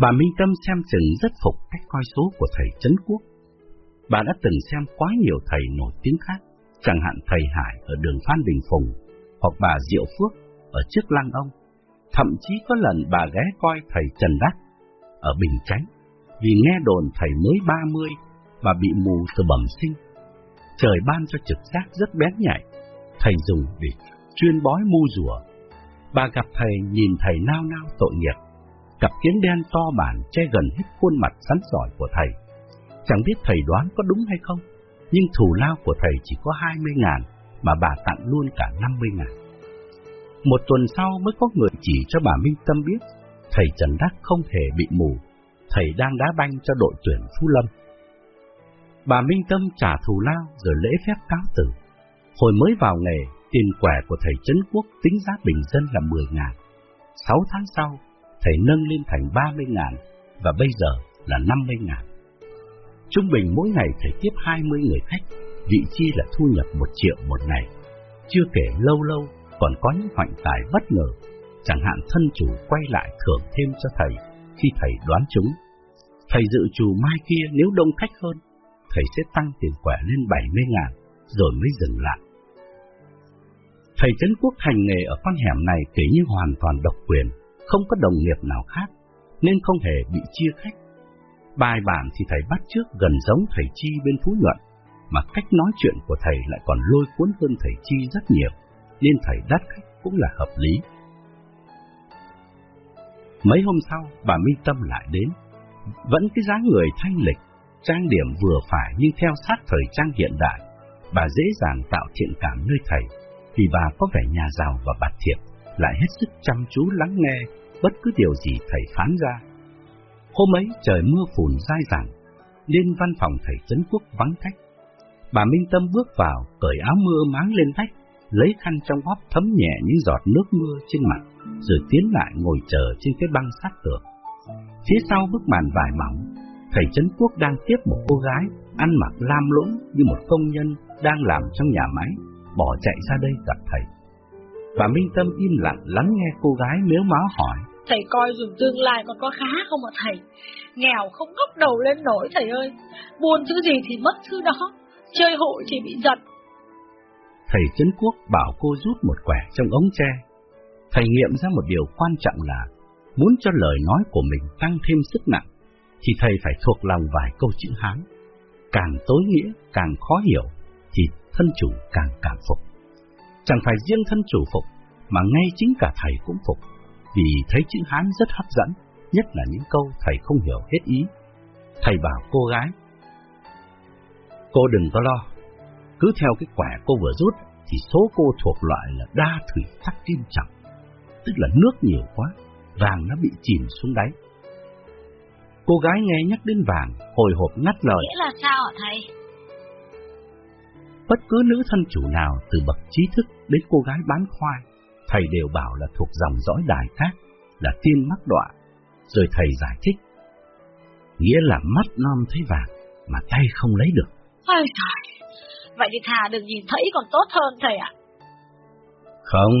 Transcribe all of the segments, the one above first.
Bà Minh Tâm xem chừng rất phục cách coi số của thầy Trấn Quốc. Bà đã từng xem quá nhiều thầy nổi tiếng khác, chẳng hạn thầy Hải ở đường Phan Đình Phùng, hoặc bà Diệu Phước ở trước Lăng Ông. Thậm chí có lần bà ghé coi thầy Trần Đắc ở Bình Chánh, vì nghe đồn thầy mới 30 và bị mù từ bẩm sinh. Trời ban cho trực giác rất bén nhạy, thầy dùng để chuyên bói mu rùa. Bà gặp thầy nhìn thầy nao nao tội nghiệp, cặp kiến đen to bản che gần hết khuôn mặt rắn giỏi của thầy. Chẳng biết thầy đoán có đúng hay không, nhưng thù lao của thầy chỉ có 20 ngàn, mà bà tặng luôn cả 50 ngàn. Một tuần sau mới có người chỉ cho bà Minh Tâm biết, thầy Trần Đắc không hề bị mù, thầy đang đá banh cho đội tuyển Phú Lâm. Bà Minh Tâm trả thù lao rồi lễ phép cáo tử. Hồi mới vào nghề, tiền quẻ của thầy Trấn Quốc tính giá bình dân là 10 ngàn. Sáu tháng sau, thầy nâng lên thành 30 ngàn và bây giờ là 50 ngàn. Trung bình mỗi ngày thầy tiếp 20 người khách, vị chi là thu nhập 1 triệu một ngày. Chưa kể lâu lâu còn có những hoạnh tài bất ngờ, chẳng hạn thân chủ quay lại thưởng thêm cho thầy khi thầy đoán chúng. Thầy dự trù mai kia nếu đông khách hơn, thầy sẽ tăng tiền quẻ lên 70 ngàn, rồi mới dừng lại. Thầy Trấn Quốc hành nghề ở con hẻm này kể như hoàn toàn độc quyền, không có đồng nghiệp nào khác, nên không hề bị chia khách. Bài bản thì thầy bắt trước gần giống thầy Chi bên Phú Nhuận, mà cách nói chuyện của thầy lại còn lôi cuốn hơn thầy Chi rất nhiều, nên thầy đắt khách cũng là hợp lý. Mấy hôm sau, bà Minh Tâm lại đến, vẫn cái dáng người thanh lịch, trang điểm vừa phải nhưng theo sát thời trang hiện đại, bà dễ dàng tạo thiện cảm nơi thầy, vì bà có vẻ nhà giàu và bạc thiệp, lại hết sức chăm chú lắng nghe bất cứ điều gì thầy phán ra. Hôm ấy trời mưa phùn dai dẳng, nên văn phòng thầy Trấn Quốc vắng khách. Bà Minh Tâm bước vào, cởi áo mưa máng lên vách, lấy khăn trong bóp thấm nhẹ những giọt nước mưa trên mặt, rồi tiến lại ngồi chờ trên cái băng sát tường. Phía sau bức màn vải mỏng, thầy Trấn Quốc đang tiếp một cô gái ăn mặc lam lũng như một công nhân đang làm trong nhà máy, bỏ chạy ra đây gặp thầy. Bà Minh Tâm im lặng lắng nghe cô gái mếu máu hỏi. Thầy coi dùng tương lai còn có khá không ạ thầy? Nghèo không ngóc đầu lên nổi thầy ơi. Buôn thứ gì thì mất thứ đó. Chơi hội thì bị giật. Thầy Trấn Quốc bảo cô rút một quẻ trong ống tre. Thầy nghiệm ra một điều quan trọng là muốn cho lời nói của mình tăng thêm sức nặng, thì thầy phải thuộc lòng vài câu chữ Hán. Càng tối nghĩa, càng khó hiểu, thì thân chủ càng cảm phục. Chẳng phải riêng thân chủ phục, mà ngay chính cả thầy cũng phục, vì thấy chữ Hán rất hấp dẫn, nhất là những câu thầy không hiểu hết ý. Thầy bảo cô gái, cô đừng có lo, cứ theo cái quẻ cô vừa rút, thì số cô thuộc loại là đa thủy thắc kim trọng, tức là nước nhiều quá, vàng nó bị chìm xuống đáy. Cô gái nghe nhắc đến vàng, hồi hộp ngắt lời. Nghĩa là sao hả thầy? Bất cứ nữ thân chủ nào từ bậc trí thức đến cô gái bán khoai, thầy đều bảo là thuộc dòng dõi đài khác, là tiên mắc đọa. Rồi thầy giải thích. Nghĩa là mắt non thấy vàng, mà tay không lấy được. Ôi trời, vậy thì thà đừng nhìn thấy còn tốt hơn thầy ạ. Không,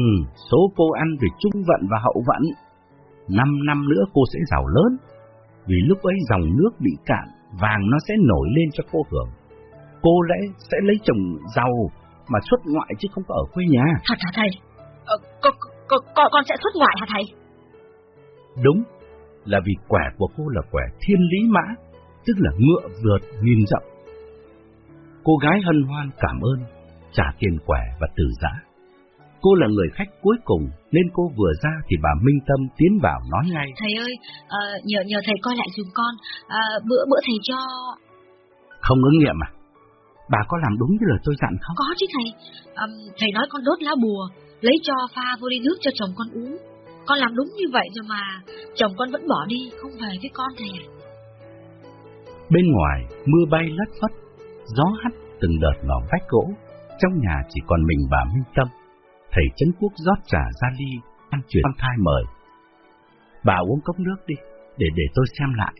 số cô ăn về trung vận và hậu vận. Năm năm nữa cô sẽ giàu lớn, vì lúc ấy dòng nước bị cạn, vàng nó sẽ nổi lên cho cô hưởng. Cô lẽ sẽ lấy chồng giàu mà xuất ngoại chứ không có ở quê nhà. Thật hả thầy? Ờ, con, con, con, con sẽ xuất ngoại hả thầy? Đúng, là vì quẻ của cô là quẻ thiên lý mã, tức là ngựa vượt nghìn dặm. Cô gái hân hoan cảm ơn, trả tiền quẻ và từ giã. Cô là người khách cuối cùng nên cô vừa ra thì bà Minh Tâm tiến vào nói ngay. Thầy ơi, uh, nhờ nhờ thầy coi lại dùm con, uh, bữa bữa thầy cho... Không ứng nghiệm à? Bà có làm đúng như lời tôi dặn không? Có chứ thầy, um, thầy nói con đốt lá bùa, lấy cho pha vô ly nước cho chồng con uống. Con làm đúng như vậy rồi mà chồng con vẫn bỏ đi, không về với con thầy à. Bên ngoài, mưa bay lất phất, gió hắt từng đợt vào vách gỗ, trong nhà chỉ còn mình bà Minh Tâm thầy Trấn Quốc rót trà ra ly, ăn chuyển con thai mời. Bà uống cốc nước đi, để để tôi xem lại.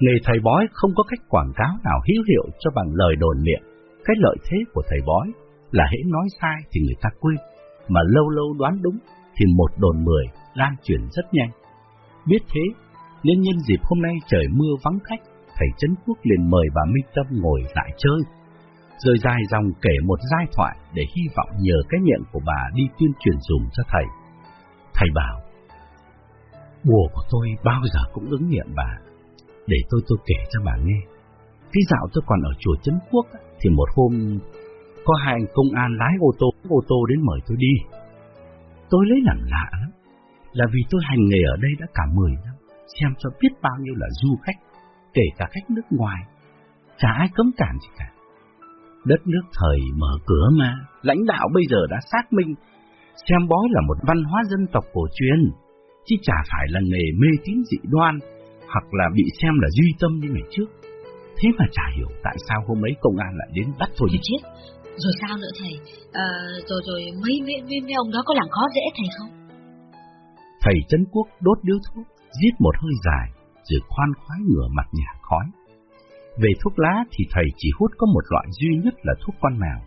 Nghề thầy bói không có cách quảng cáo nào hữu hiệu cho bằng lời đồn miệng. Cái lợi thế của thầy bói là hễ nói sai thì người ta quên, mà lâu lâu đoán đúng thì một đồn mười lan truyền rất nhanh. Biết thế, nên nhân dịp hôm nay trời mưa vắng khách, thầy Trấn Quốc liền mời bà Minh Tâm ngồi lại chơi. Rồi dài dòng kể một giai thoại để hy vọng nhờ cái miệng của bà đi tuyên truyền dùm cho thầy. Thầy bảo, bùa của tôi bao giờ cũng ứng nghiệm bà. Để tôi tôi kể cho bà nghe. Khi dạo tôi còn ở chùa Trấn Quốc thì một hôm có hai anh công an lái ô tô ô tô đến mời tôi đi. Tôi lấy làm lạ lắm, là vì tôi hành nghề ở đây đã cả 10 năm, xem cho biết bao nhiêu là du khách, kể cả khách nước ngoài, chả ai cấm cản gì cả. Đất nước thời mở cửa mà, lãnh đạo bây giờ đã xác minh, xem bói là một văn hóa dân tộc cổ truyền, chứ chả phải là nghề mê tín dị đoan, hoặc là bị xem là duy tâm như ngày trước. Thế mà chả hiểu tại sao hôm ấy công an lại đến bắt tôi đi chết. Rồi sao nữa thầy? À, rồi rồi mấy, mấy, mấy, mấy ông đó có làm khó dễ thầy không? Thầy Trấn Quốc đốt điếu thuốc, giết một hơi dài, rồi khoan khoái ngửa mặt nhả khói. Về thuốc lá thì thầy chỉ hút có một loại duy nhất là thuốc con mèo.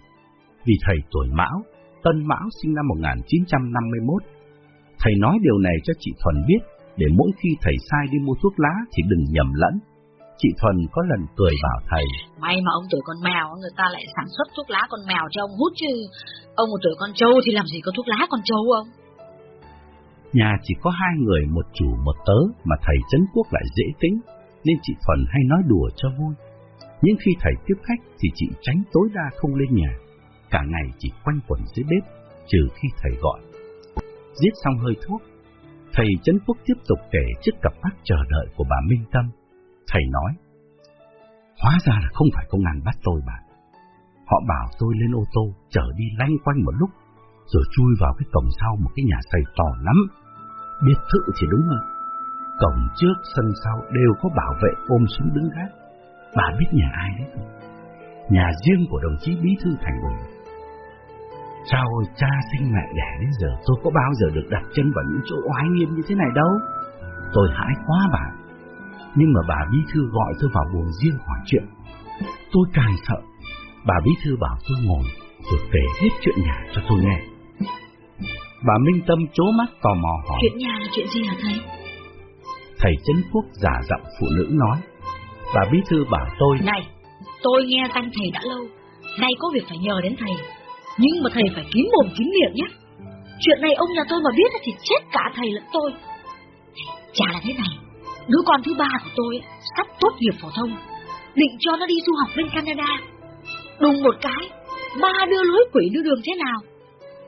Vì thầy tuổi Mão, Tân Mão sinh năm 1951. Thầy nói điều này cho chị Thuần biết, để mỗi khi thầy sai đi mua thuốc lá thì đừng nhầm lẫn. Chị Thuần có lần cười bảo thầy. May mà ông tuổi con mèo, người ta lại sản xuất thuốc lá con mèo cho ông hút chứ. Ông một tuổi con trâu thì làm gì có thuốc lá con trâu ông? Nhà chỉ có hai người, một chủ một tớ, mà thầy Trấn Quốc lại dễ tính, nên chị Thuần hay nói đùa cho vui. Nhưng khi thầy tiếp khách thì chị tránh tối đa không lên nhà, cả ngày chỉ quanh quẩn dưới bếp, trừ khi thầy gọi. Giết xong hơi thuốc, thầy Trấn Quốc tiếp tục kể trước cặp mắt chờ đợi của bà Minh Tâm. Thầy nói, hóa ra là không phải công an bắt tôi bà. Họ bảo tôi lên ô tô, chở đi lanh quanh một lúc, rồi chui vào cái cổng sau một cái nhà xây to lắm. Biệt thự thì đúng rồi. Cổng trước, sân sau đều có bảo vệ ôm súng đứng gác. Bà biết nhà ai đấy không? Nhà riêng của đồng chí bí thư thành ủy. Sao cha sinh mẹ đẻ đến giờ tôi có bao giờ được đặt chân vào những chỗ oái nghiêm như thế này đâu. Tôi hãi quá bà. Nhưng mà bà bí thư gọi tôi vào buồng riêng hỏi chuyện. Tôi càng sợ. Bà bí thư bảo tôi ngồi rồi kể hết chuyện nhà cho tôi nghe. Bà Minh Tâm chố mắt tò mò hỏi. Chuyện nhà là chuyện gì hả thầy? Thầy Trấn Quốc giả giọng phụ nữ nói. Bà Bí Thư bảo tôi. Này, tôi nghe danh thầy đã lâu. Nay có việc phải nhờ đến thầy. Nhưng mà thầy phải kín mồm kín miệng nhé. Chuyện này ông nhà tôi mà biết thì chết cả thầy lẫn tôi. Chả là thế này. Đứa con thứ ba của tôi sắp tốt nghiệp phổ thông. Định cho nó đi du học bên Canada. Đùng một cái, ba đưa lối quỷ đưa đường thế nào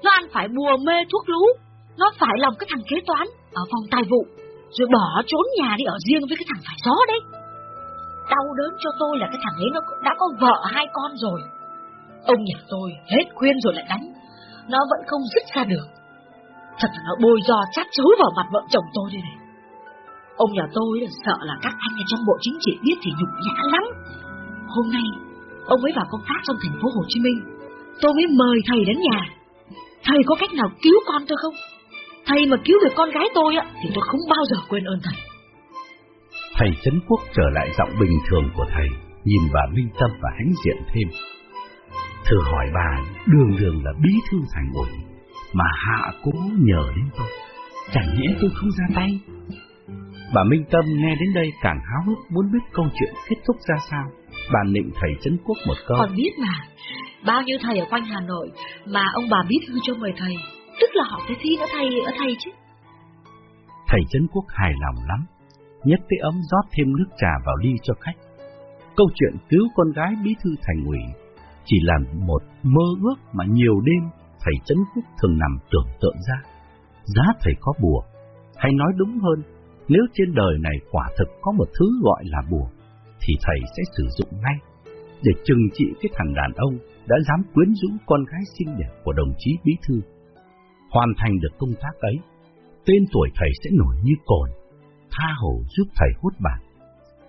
nó ăn phải bùa mê thuốc lú, nó phải lòng cái thằng kế toán ở phòng tài vụ, rồi bỏ trốn nhà đi ở riêng với cái thằng phải gió đấy. Đau đớn cho tôi là cái thằng ấy nó đã có vợ hai con rồi. Ông nhà tôi hết khuyên rồi lại đánh, nó vẫn không dứt ra được. Thật là nó bôi do chát chối vào mặt vợ chồng tôi đây này. Ông nhà tôi là sợ là các anh ở trong bộ chính trị biết thì nhục nhã lắm. Hôm nay, ông ấy vào công tác trong thành phố Hồ Chí Minh. Tôi mới mời thầy đến nhà. Thầy có cách nào cứu con tôi không? Thầy mà cứu được con gái tôi á, thì tôi không bao giờ quên ơn thầy. Thầy Trấn Quốc trở lại giọng bình thường của thầy, nhìn bà Minh Tâm và hãnh diện thêm. Thử hỏi bà, đường đường là bí thư thành ủy, mà hạ cố nhờ đến tôi. Chẳng nhẽ tôi không ra tay. Bà Minh Tâm nghe đến đây càng háo hức muốn biết câu chuyện kết thúc ra sao. Bà nịnh thầy Trấn Quốc một câu. Còn biết mà, Bao nhiêu thầy ở quanh Hà Nội mà ông bà bí thư cho mời thầy, tức là họ phải thi nữa thầy ở thầy chứ. Thầy Trấn Quốc hài lòng lắm, nhấc cái ấm rót thêm nước trà vào ly cho khách. Câu chuyện cứu con gái bí thư thành ủy chỉ là một mơ ước mà nhiều đêm thầy Trấn Quốc thường nằm tưởng tượng ra. Giá thầy có bùa, hay nói đúng hơn, nếu trên đời này quả thực có một thứ gọi là bùa, thì thầy sẽ sử dụng ngay để trừng trị cái thằng đàn ông đã dám quyến rũ con gái xinh đẹp của đồng chí bí thư. Hoàn thành được công tác ấy, tên tuổi thầy sẽ nổi như cồn, tha hồ giúp thầy hút bạc.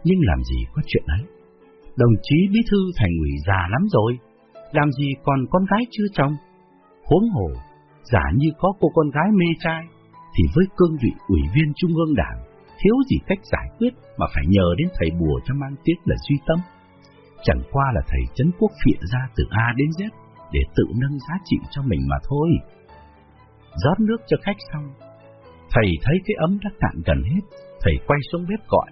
Nhưng làm gì có chuyện ấy? Đồng chí bí thư thành ủy già lắm rồi, làm gì còn con gái chưa chồng? Huống hồ, giả như có cô con gái mê trai, thì với cương vị ủy viên trung ương đảng, thiếu gì cách giải quyết mà phải nhờ đến thầy bùa cho mang tiếc là duy tâm chẳng qua là thầy chấn Quốc phịa ra từ A đến Z để tự nâng giá trị cho mình mà thôi. Rót nước cho khách xong, thầy thấy cái ấm đã cạn gần hết, Thầy quay xuống bếp gọi.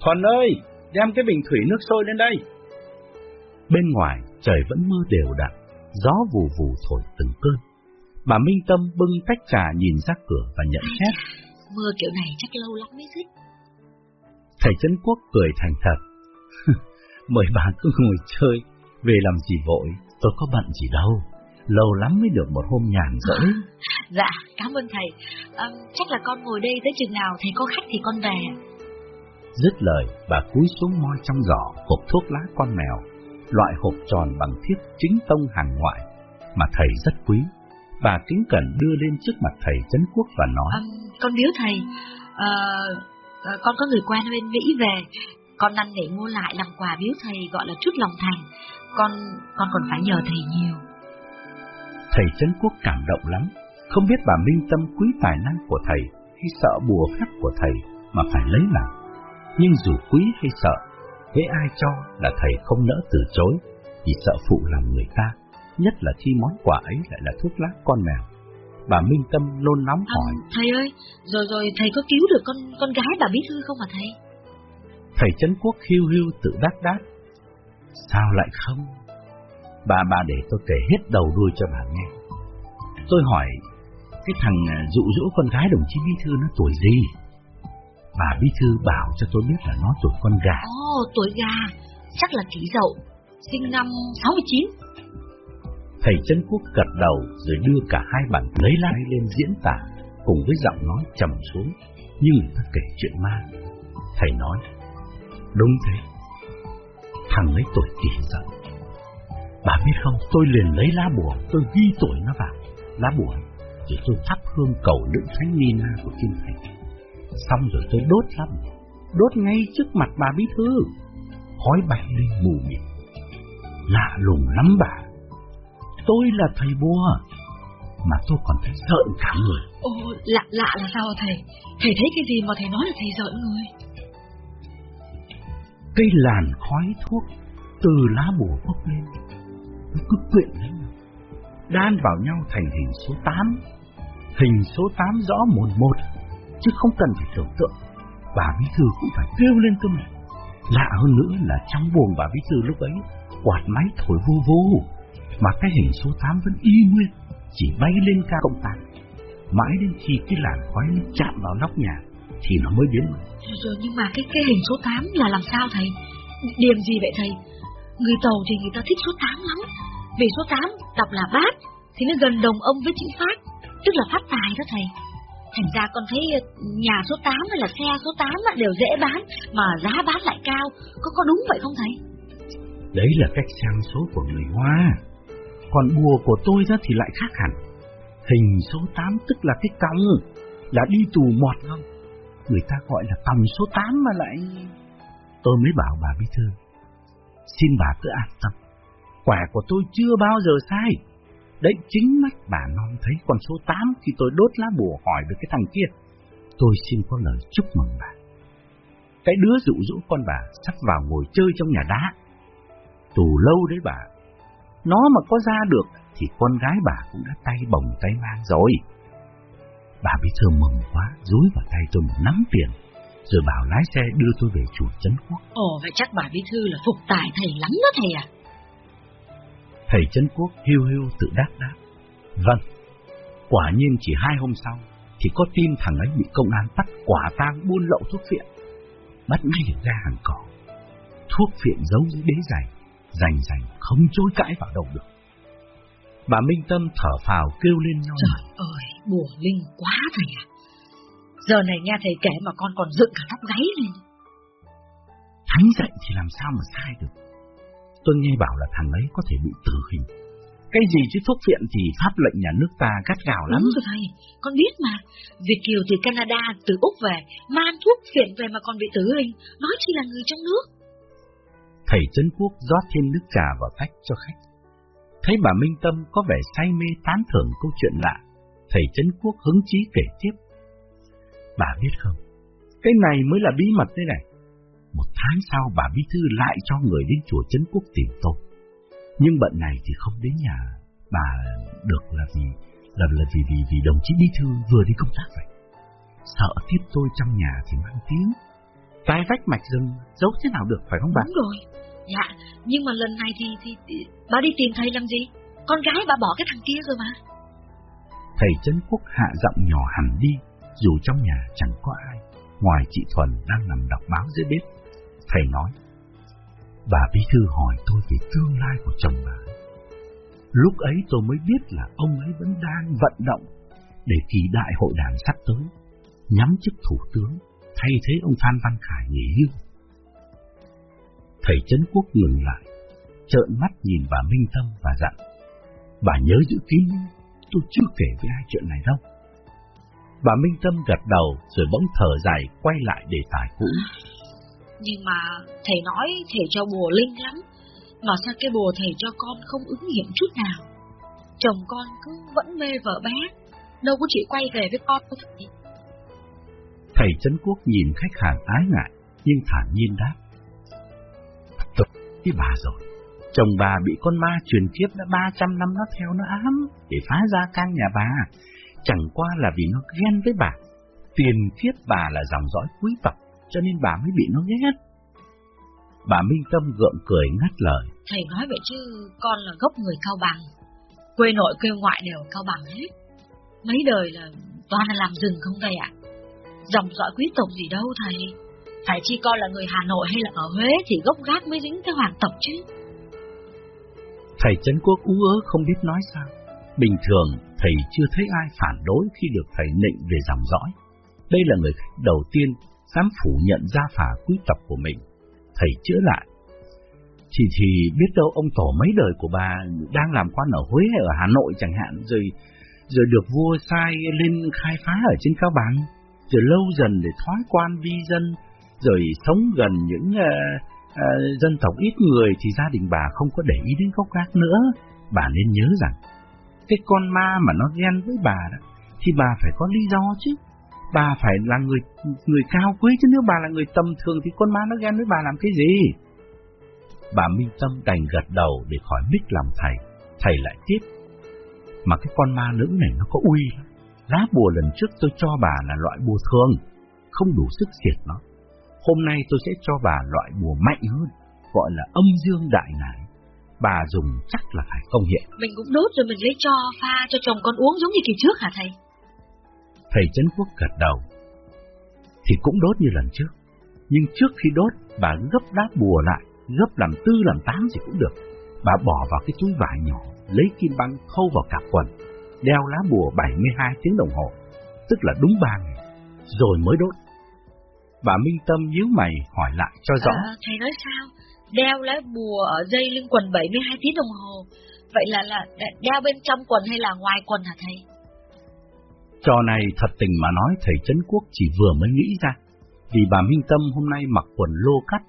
Thuần ơi, đem cái bình thủy nước sôi lên đây. Bên ngoài, trời vẫn mưa đều đặn, gió vù vù thổi từng cơn. Bà Minh Tâm bưng tách trà nhìn ra cửa và nhận xét. Mưa kiểu này chắc lâu lắm mới dứt. Thầy Trấn Quốc cười thành thật. Mời bà cứ ngồi chơi, về làm gì vội, tôi có bận gì đâu. Lâu lắm mới được một hôm nhàn rỗi. dạ, cảm ơn thầy. À, chắc là con ngồi đây tới chừng nào thầy có khách thì con về. Dứt lời, bà cúi xuống moi trong giỏ hộp thuốc lá con mèo, loại hộp tròn bằng thiết chính tông hàng ngoại, mà thầy rất quý. Bà kính cẩn đưa lên trước mặt thầy Trấn Quốc và nói. À, con biếu thầy, à, à, con có người quen bên Mỹ về, con năn nỉ mua lại làm quà biếu thầy gọi là chút lòng thành. Con con còn phải nhờ thầy nhiều. Thầy Trấn Quốc cảm động lắm, không biết bà Minh Tâm quý tài năng của thầy hay sợ bùa phép của thầy mà phải lấy làm. Nhưng dù quý hay sợ, với ai cho là thầy không nỡ từ chối vì sợ phụ lòng người ta, nhất là khi món quà ấy lại là thuốc lá con mèo. Bà Minh Tâm nôn nóng à, hỏi. Thầy ơi, rồi rồi thầy có cứu được con con gái bà Bí Thư không hả thầy? Thầy Trấn Quốc hiu hiu tự đáp đáp. Sao lại không? Bà bà để tôi kể hết đầu đuôi cho bà nghe. Tôi hỏi, cái thằng à, dụ dỗ con gái đồng chí Bí Thư nó tuổi gì? Bà Bí Thư bảo cho tôi biết là nó tuổi con gà. Ồ, oh, tuổi gà, chắc là kỷ dậu, sinh năm 69. Thầy Trấn Quốc gật đầu rồi đưa cả hai bản lấy lá lên diễn tả cùng với giọng nói trầm xuống như người ta kể chuyện ma. Thầy nói, đúng thế, thằng ấy tuổi kỷ dậu Bà biết không, tôi liền lấy lá bùa, tôi ghi tuổi nó vào, lá bùa, rồi tôi thắp hương cầu nữ thánh Nina của Kim Thành. Xong rồi tôi đốt bùa, đốt ngay trước mặt bà bí thư, khói bay lên mù mịt. Lạ lùng lắm bà, tôi là thầy bùa, mà tôi còn thấy sợ cả người. Ồ, lạ lạ là sao thầy? Thầy thấy cái gì mà thầy nói là thầy sợ người? Cây làn khói thuốc từ lá bùa bốc lên nó cứ quyện lấy nhau, đan vào nhau thành hình số 8. Hình số 8 rõ mồn một, chứ không cần phải tưởng tượng. Bà Bí Thư cũng phải kêu lên cơ mà. Lạ hơn nữa là trong buồng bà Bí Thư lúc ấy, quạt máy thổi vô vô, mà cái hình số 8 vẫn y nguyên, chỉ bay lên cao công tác. Mãi đến khi cái làn khói nó chạm vào nóc nhà, thì nó mới biến mất. Rồi nhưng mà cái cái hình số 8 là làm sao thầy? Điểm gì vậy thầy? Người Tàu thì người ta thích số 8 lắm. Vì số 8 đọc là bát, thì nó gần đồng ông với chữ phát, tức là phát tài đó thầy. Thành ra con thấy ờ, nhà số 8 hay là xe số 8 đều dễ bán, mà giá bán lại cao. Có có đúng vậy không thầy? Đấy là cách sang số của người Hoa. Còn bùa của tôi ra thì lại khác hẳn. Hình số 8 tức là cái còng, là đi tù mọt không? Người ta gọi là còng số 8 mà lại... Tôi mới bảo bà Bí Thư, Xin bà cứ an tâm, quả của tôi chưa bao giờ sai. Đấy chính mắt bà non thấy con số 8 khi tôi đốt lá bùa hỏi được cái thằng kia. Tôi xin có lời chúc mừng bà. Cái đứa dụ dỗ con bà sắp vào ngồi chơi trong nhà đá. Tù lâu đấy bà. Nó mà có ra được thì con gái bà cũng đã tay bồng tay mang rồi. Bà bị thơ mừng quá, dối vào tay tôi một nắm tiền rồi bảo lái xe đưa tôi về chùa Trấn Quốc. Ồ, vậy chắc bà Bí Thư là phục tài thầy lắm đó thầy à? Thầy Trấn Quốc hiu hiu tự đáp đáp. Vâng, quả nhiên chỉ hai hôm sau, thì có tin thằng ấy bị công an bắt quả tang buôn lậu thuốc phiện. Bắt ngay ra hàng cỏ. Thuốc phiện giấu dưới đế giày, rành rành không chối cãi vào đâu được. Bà Minh Tâm thở phào kêu lên nhau. Trời ơi, bùa linh quá thầy à. Giờ này nghe thầy kể mà con còn dựng cả tóc gáy lên. Thánh dạy thì làm sao mà sai được. Tôi nghe bảo là thằng ấy có thể bị tử hình. Cái gì chứ thuốc phiện thì pháp lệnh nhà nước ta gắt gào lắm. Đúng rồi thầy, con biết mà. Việt Kiều từ Canada, từ Úc về, mang thuốc phiện về mà còn bị tử hình, nói chỉ là người trong nước. Thầy Trấn Quốc rót thêm nước trà vào tách cho khách. Thấy bà Minh Tâm có vẻ say mê tán thưởng câu chuyện lạ, thầy Trấn Quốc hứng chí kể tiếp. Bà biết không, cái này mới là bí mật đây này. Một tháng sau bà Bí Thư lại cho người đến chùa Trấn Quốc tìm tôi. Nhưng bận này thì không đến nhà bà được là vì là, là vì, vì vì đồng chí Bí Thư vừa đi công tác vậy. Sợ tiếp tôi trong nhà thì mang tiếng. Tai vách mạch rừng giấu thế nào được phải không bà? Đúng rồi. Dạ, nhưng mà lần này thì, thì, thì bà đi tìm thầy làm gì? Con gái bà bỏ cái thằng kia rồi mà. Thầy Trấn Quốc hạ giọng nhỏ hẳn đi, dù trong nhà chẳng có ai, ngoài chị Thuần đang nằm đọc báo dưới bếp. Thầy nói, bà bí thư hỏi tôi về tương lai của chồng bà. Lúc ấy tôi mới biết là ông ấy vẫn đang vận động để kỳ đại hội đảng sắp tới, nhắm chức thủ tướng, thay thế ông Phan Văn Khải nghỉ hưu. Thầy Trấn Quốc ngừng lại, trợn mắt nhìn bà Minh Tâm và dặn, bà nhớ giữ kín, tôi chưa kể với ai chuyện này đâu. Bà Minh Tâm gật đầu rồi bỗng thở dài quay lại đề tài cũ. Nhưng mà thầy nói thầy cho bùa linh lắm, mà sao cái bùa thầy cho con không ứng nghiệm chút nào? Chồng con cứ vẫn mê vợ bé, đâu có chịu quay về với con đâu thầy. Thầy Trấn Quốc nhìn khách hàng ái ngại, nhưng thản nhiên đáp. Tục với bà rồi, chồng bà bị con ma truyền kiếp đã 300 năm nó theo nó ám để phá ra căn nhà bà. Chẳng qua là vì nó ghen với bà. Tiền kiếp bà là dòng dõi quý tộc, cho nên bà mới bị nó ghét. Bà Minh Tâm gượng cười ngắt lời. Thầy nói vậy chứ con là gốc người cao bằng. Quê nội quê ngoại đều cao bằng hết. Mấy đời là toàn là làm rừng không thầy ạ. Dòng dõi quý tộc gì đâu thầy. Phải chi con là người Hà Nội hay là ở Huế thì gốc gác mới dính tới hoàng tộc chứ. Thầy Trấn Quốc ú ớ không biết nói sao. Bình thường, thầy chưa thấy ai phản đối khi được thầy nịnh về dòng dõi. Đây là người khách đầu tiên dám phủ nhận gia phả quý tộc của mình. Thầy chữa lại. Chỉ thì biết đâu ông tổ mấy đời của bà đang làm quan ở Huế hay ở Hà Nội chẳng hạn, rồi rồi được vua sai lên khai phá ở trên Cao Bằng, rồi lâu dần để thoái quan vi dân, rồi sống gần những uh, uh, dân tộc ít người thì gia đình bà không có để ý đến gốc gác nữa. Bà nên nhớ rằng, cái con ma mà nó ghen với bà đó, thì bà phải có lý do chứ. Bà phải là người người cao quý chứ nếu bà là người tầm thường thì con ma nó ghen với bà làm cái gì? Bà Minh Tâm đành gật đầu để khỏi mít làm thầy. Thầy lại tiếp. Mà cái con ma nữ này nó có uy lắm. Lá bùa lần trước tôi cho bà là loại bùa thường, không đủ sức diệt nó. Hôm nay tôi sẽ cho bà loại bùa mạnh hơn, gọi là âm dương đại nải. Bà dùng chắc là phải công hiện. Mình cũng đốt rồi mình lấy cho pha cho chồng con uống giống như kỳ trước hả thầy? Thầy Trấn Quốc gật đầu. Thì cũng đốt như lần trước. Nhưng trước khi đốt, bà gấp đáp bùa lại, gấp làm tư làm tám gì cũng được. Bà bỏ vào cái túi vải nhỏ, lấy kim băng khâu vào cặp quần, đeo lá bùa 72 tiếng đồng hồ, tức là đúng ba ngày, rồi mới đốt. Bà Minh Tâm nhíu mày hỏi lại cho rõ. À, thầy nói sao? Đeo lá bùa ở dây lưng quần 72 tiếng đồng hồ, vậy là là đeo bên trong quần hay là ngoài quần hả thầy? Trò này thật tình mà nói thầy Trấn Quốc chỉ vừa mới nghĩ ra, vì bà Minh Tâm hôm nay mặc quần lô cắt,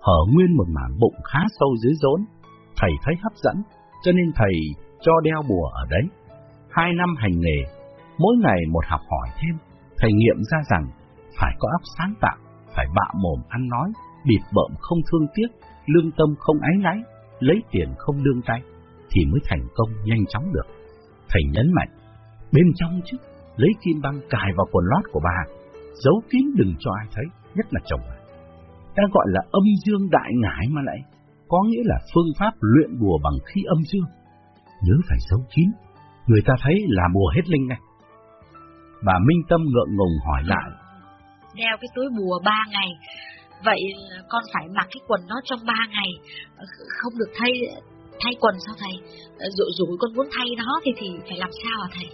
hở nguyên một mảng bụng khá sâu dưới rốn, thầy thấy hấp dẫn, cho nên thầy cho đeo bùa ở đấy. Hai năm hành nghề, mỗi ngày một học hỏi thêm, thầy nghiệm ra rằng phải có óc sáng tạo, phải bạ mồm ăn nói, bịt bợm không thương tiếc, lương tâm không áy náy, lấy tiền không đương tay, thì mới thành công nhanh chóng được. Thầy nhấn mạnh, bên trong chứ, lấy kim băng cài vào quần lót của bà, giấu kín đừng cho ai thấy, nhất là chồng bà. Ta gọi là âm dương đại ngải mà lại, có nghĩa là phương pháp luyện bùa bằng khí âm dương. Nhớ phải giấu kín, người ta thấy là bùa hết linh này. Bà Minh Tâm ngượng ngùng hỏi lại. Đeo cái túi bùa ba ngày, vậy con phải mặc cái quần nó trong ba ngày, không được thay thay quần sao thầy? Dụ dụ con muốn thay nó thì thì phải làm sao hả thầy?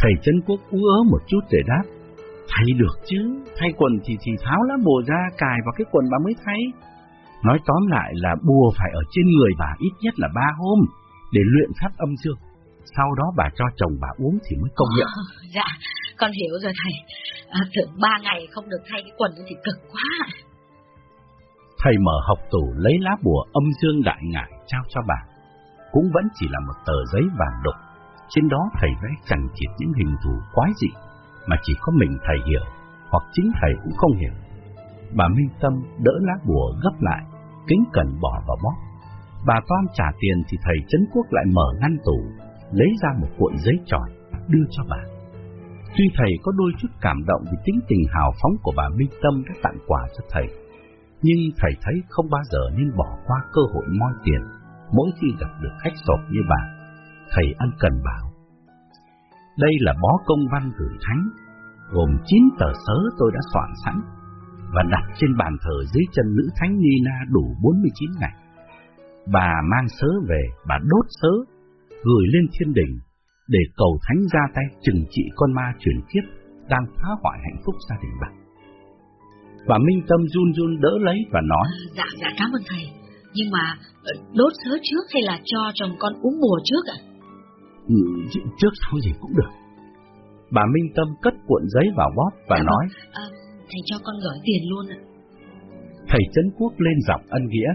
Thầy Trấn Quốc ú ớ một chút để đáp. Thay được chứ, thay quần thì thì tháo lá bùa ra cài vào cái quần bà mới thay. Nói tóm lại là bùa phải ở trên người bà ít nhất là ba hôm để luyện pháp âm dương. Sau đó bà cho chồng bà uống thì mới công nhận. À, dạ, con hiểu rồi thầy. À, tưởng ba ngày không được thay cái quần thì cực quá. Thầy mở học tủ lấy lá bùa âm dương đại ngải trao cho bà. Cũng vẫn chỉ là một tờ giấy vàng đục. Trên đó thầy vẽ chẳng chịt những hình thù quái dị mà chỉ có mình thầy hiểu, hoặc chính thầy cũng không hiểu. Bà Minh Tâm đỡ lá bùa gấp lại, kính cẩn bỏ vào bóp. Bà toan trả tiền thì thầy Trấn Quốc lại mở ngăn tủ, lấy ra một cuộn giấy tròn, đưa cho bà. Tuy thầy có đôi chút cảm động vì tính tình hào phóng của bà Minh Tâm đã tặng quà cho thầy, nhưng thầy thấy không bao giờ nên bỏ qua cơ hội moi tiền mỗi khi gặp được khách sộp như bà. Thầy ân cần bảo, đây là bó công văn gửi thánh, gồm 9 tờ sớ tôi đã soạn sẵn và đặt trên bàn thờ dưới chân nữ thánh Nina đủ 49 ngày. Bà mang sớ về, bà đốt sớ, gửi lên thiên đình để cầu thánh ra tay trừng trị con ma chuyển kiếp đang phá hoại hạnh phúc gia đình bà. Bà Minh Tâm run run đỡ lấy và nói à, Dạ, dạ cảm ơn thầy Nhưng mà ờ, đốt sớ trước hay là cho chồng con uống bùa trước ạ? Ừ, trước sau gì cũng được. Bà Minh Tâm cất cuộn giấy vào bóp và dạ nói à, Thầy cho con gửi tiền luôn ạ. Thầy Trấn Quốc lên giọng ân nghĩa.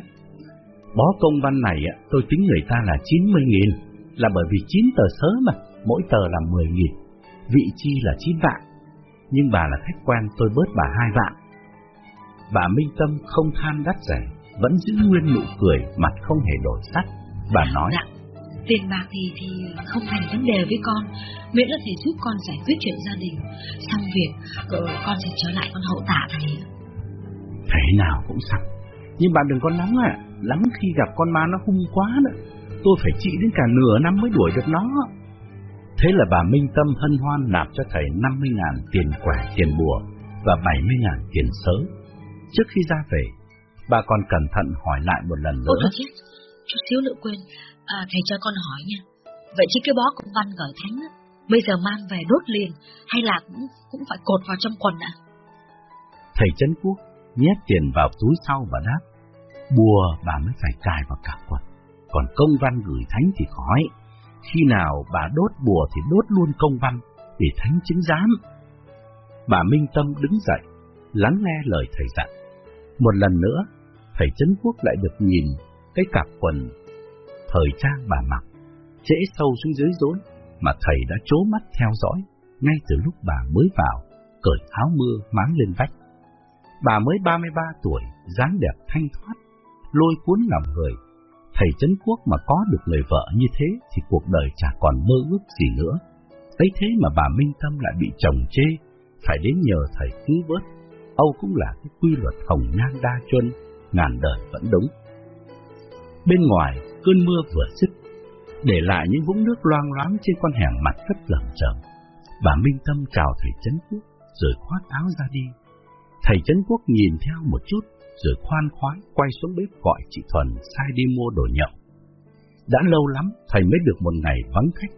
Bó công văn này tôi tính người ta là 90 nghìn Là bởi vì 9 tờ sớ mà Mỗi tờ là 10 nghìn Vị chi là 9 vạn. Nhưng bà là khách quen tôi bớt bà hai vạn. Bà Minh Tâm không than đắt rẻ, vẫn giữ nguyên nụ cười, mặt không hề đổi sắc. Bà nói, dạ, tiền bạc thì thì không thành vấn đề với con, miễn là thầy giúp con giải quyết chuyện gia đình. Xong việc, ờ, con sẽ trở lại con hậu tạ thầy. Thế nào cũng xong, nhưng bà đừng có nóng ạ, à. lắm khi gặp con ma nó hung quá đó. Tôi phải trị đến cả nửa năm mới đuổi được nó. Thế là bà Minh Tâm hân hoan nạp cho thầy 50 ngàn tiền quẻ tiền bùa và 70 ngàn tiền sớ Trước khi ra về, bà còn cẩn thận hỏi lại một lần nữa. Ôi chút xíu nữa quên, à, thầy cho con hỏi nha. Vậy chứ cái bó công văn gửi thánh á, bây giờ mang về đốt liền hay là cũng cũng phải cột vào trong quần ạ? À? Thầy Trấn Quốc nhét tiền vào túi sau và đáp, bùa bà mới phải cài vào cả quần, còn công văn gửi thánh thì khỏi. Khi nào bà đốt bùa thì đốt luôn công văn, để thánh chứng giám. Bà Minh Tâm đứng dậy, lắng nghe lời thầy dặn. Một lần nữa, thầy Trấn Quốc lại được nhìn cái cặp quần thời trang bà mặc, trễ sâu xuống dưới rốn mà thầy đã chố mắt theo dõi ngay từ lúc bà mới vào, cởi áo mưa máng lên vách. Bà mới 33 tuổi, dáng đẹp thanh thoát, lôi cuốn lòng người. Thầy Trấn Quốc mà có được người vợ như thế thì cuộc đời chả còn mơ ước gì nữa. ấy thế mà bà Minh Tâm lại bị chồng chê, phải đến nhờ thầy cứu vớt Âu cũng là cái quy luật hồng nhan đa chuân, ngàn đời vẫn đúng. Bên ngoài, cơn mưa vừa dứt, để lại những vũng nước loang loáng trên con hẻm mặt rất lầm trầm Bà Minh Tâm chào thầy Trấn Quốc, rồi khoác áo ra đi. Thầy Trấn Quốc nhìn theo một chút, rồi khoan khoái quay xuống bếp gọi chị Thuần sai đi mua đồ nhậu. Đã lâu lắm, thầy mới được một ngày vắng khách,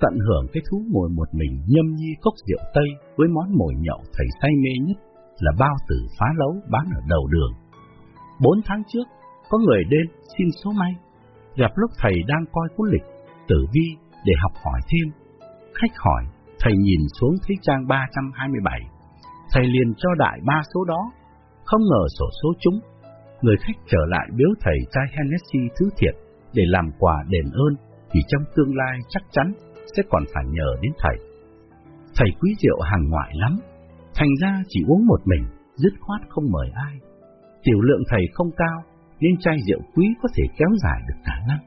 tận hưởng cái thú ngồi một mình nhâm nhi cốc rượu Tây với món mồi nhậu thầy say mê nhất là bao tử phá lấu bán ở đầu đường. Bốn tháng trước, có người đến xin số may, gặp lúc thầy đang coi cuốn lịch tử vi để học hỏi thêm. Khách hỏi, thầy nhìn xuống thấy trang 327, thầy liền cho đại ba số đó, không ngờ sổ số chúng. Người khách trở lại biếu thầy chai Hennessy thứ thiệt để làm quà đền ơn, vì trong tương lai chắc chắn sẽ còn phải nhờ đến thầy. Thầy quý rượu hàng ngoại lắm, Thành ra chỉ uống một mình, dứt khoát không mời ai. Tiểu lượng thầy không cao, nên chai rượu quý có thể kéo dài được cả năm.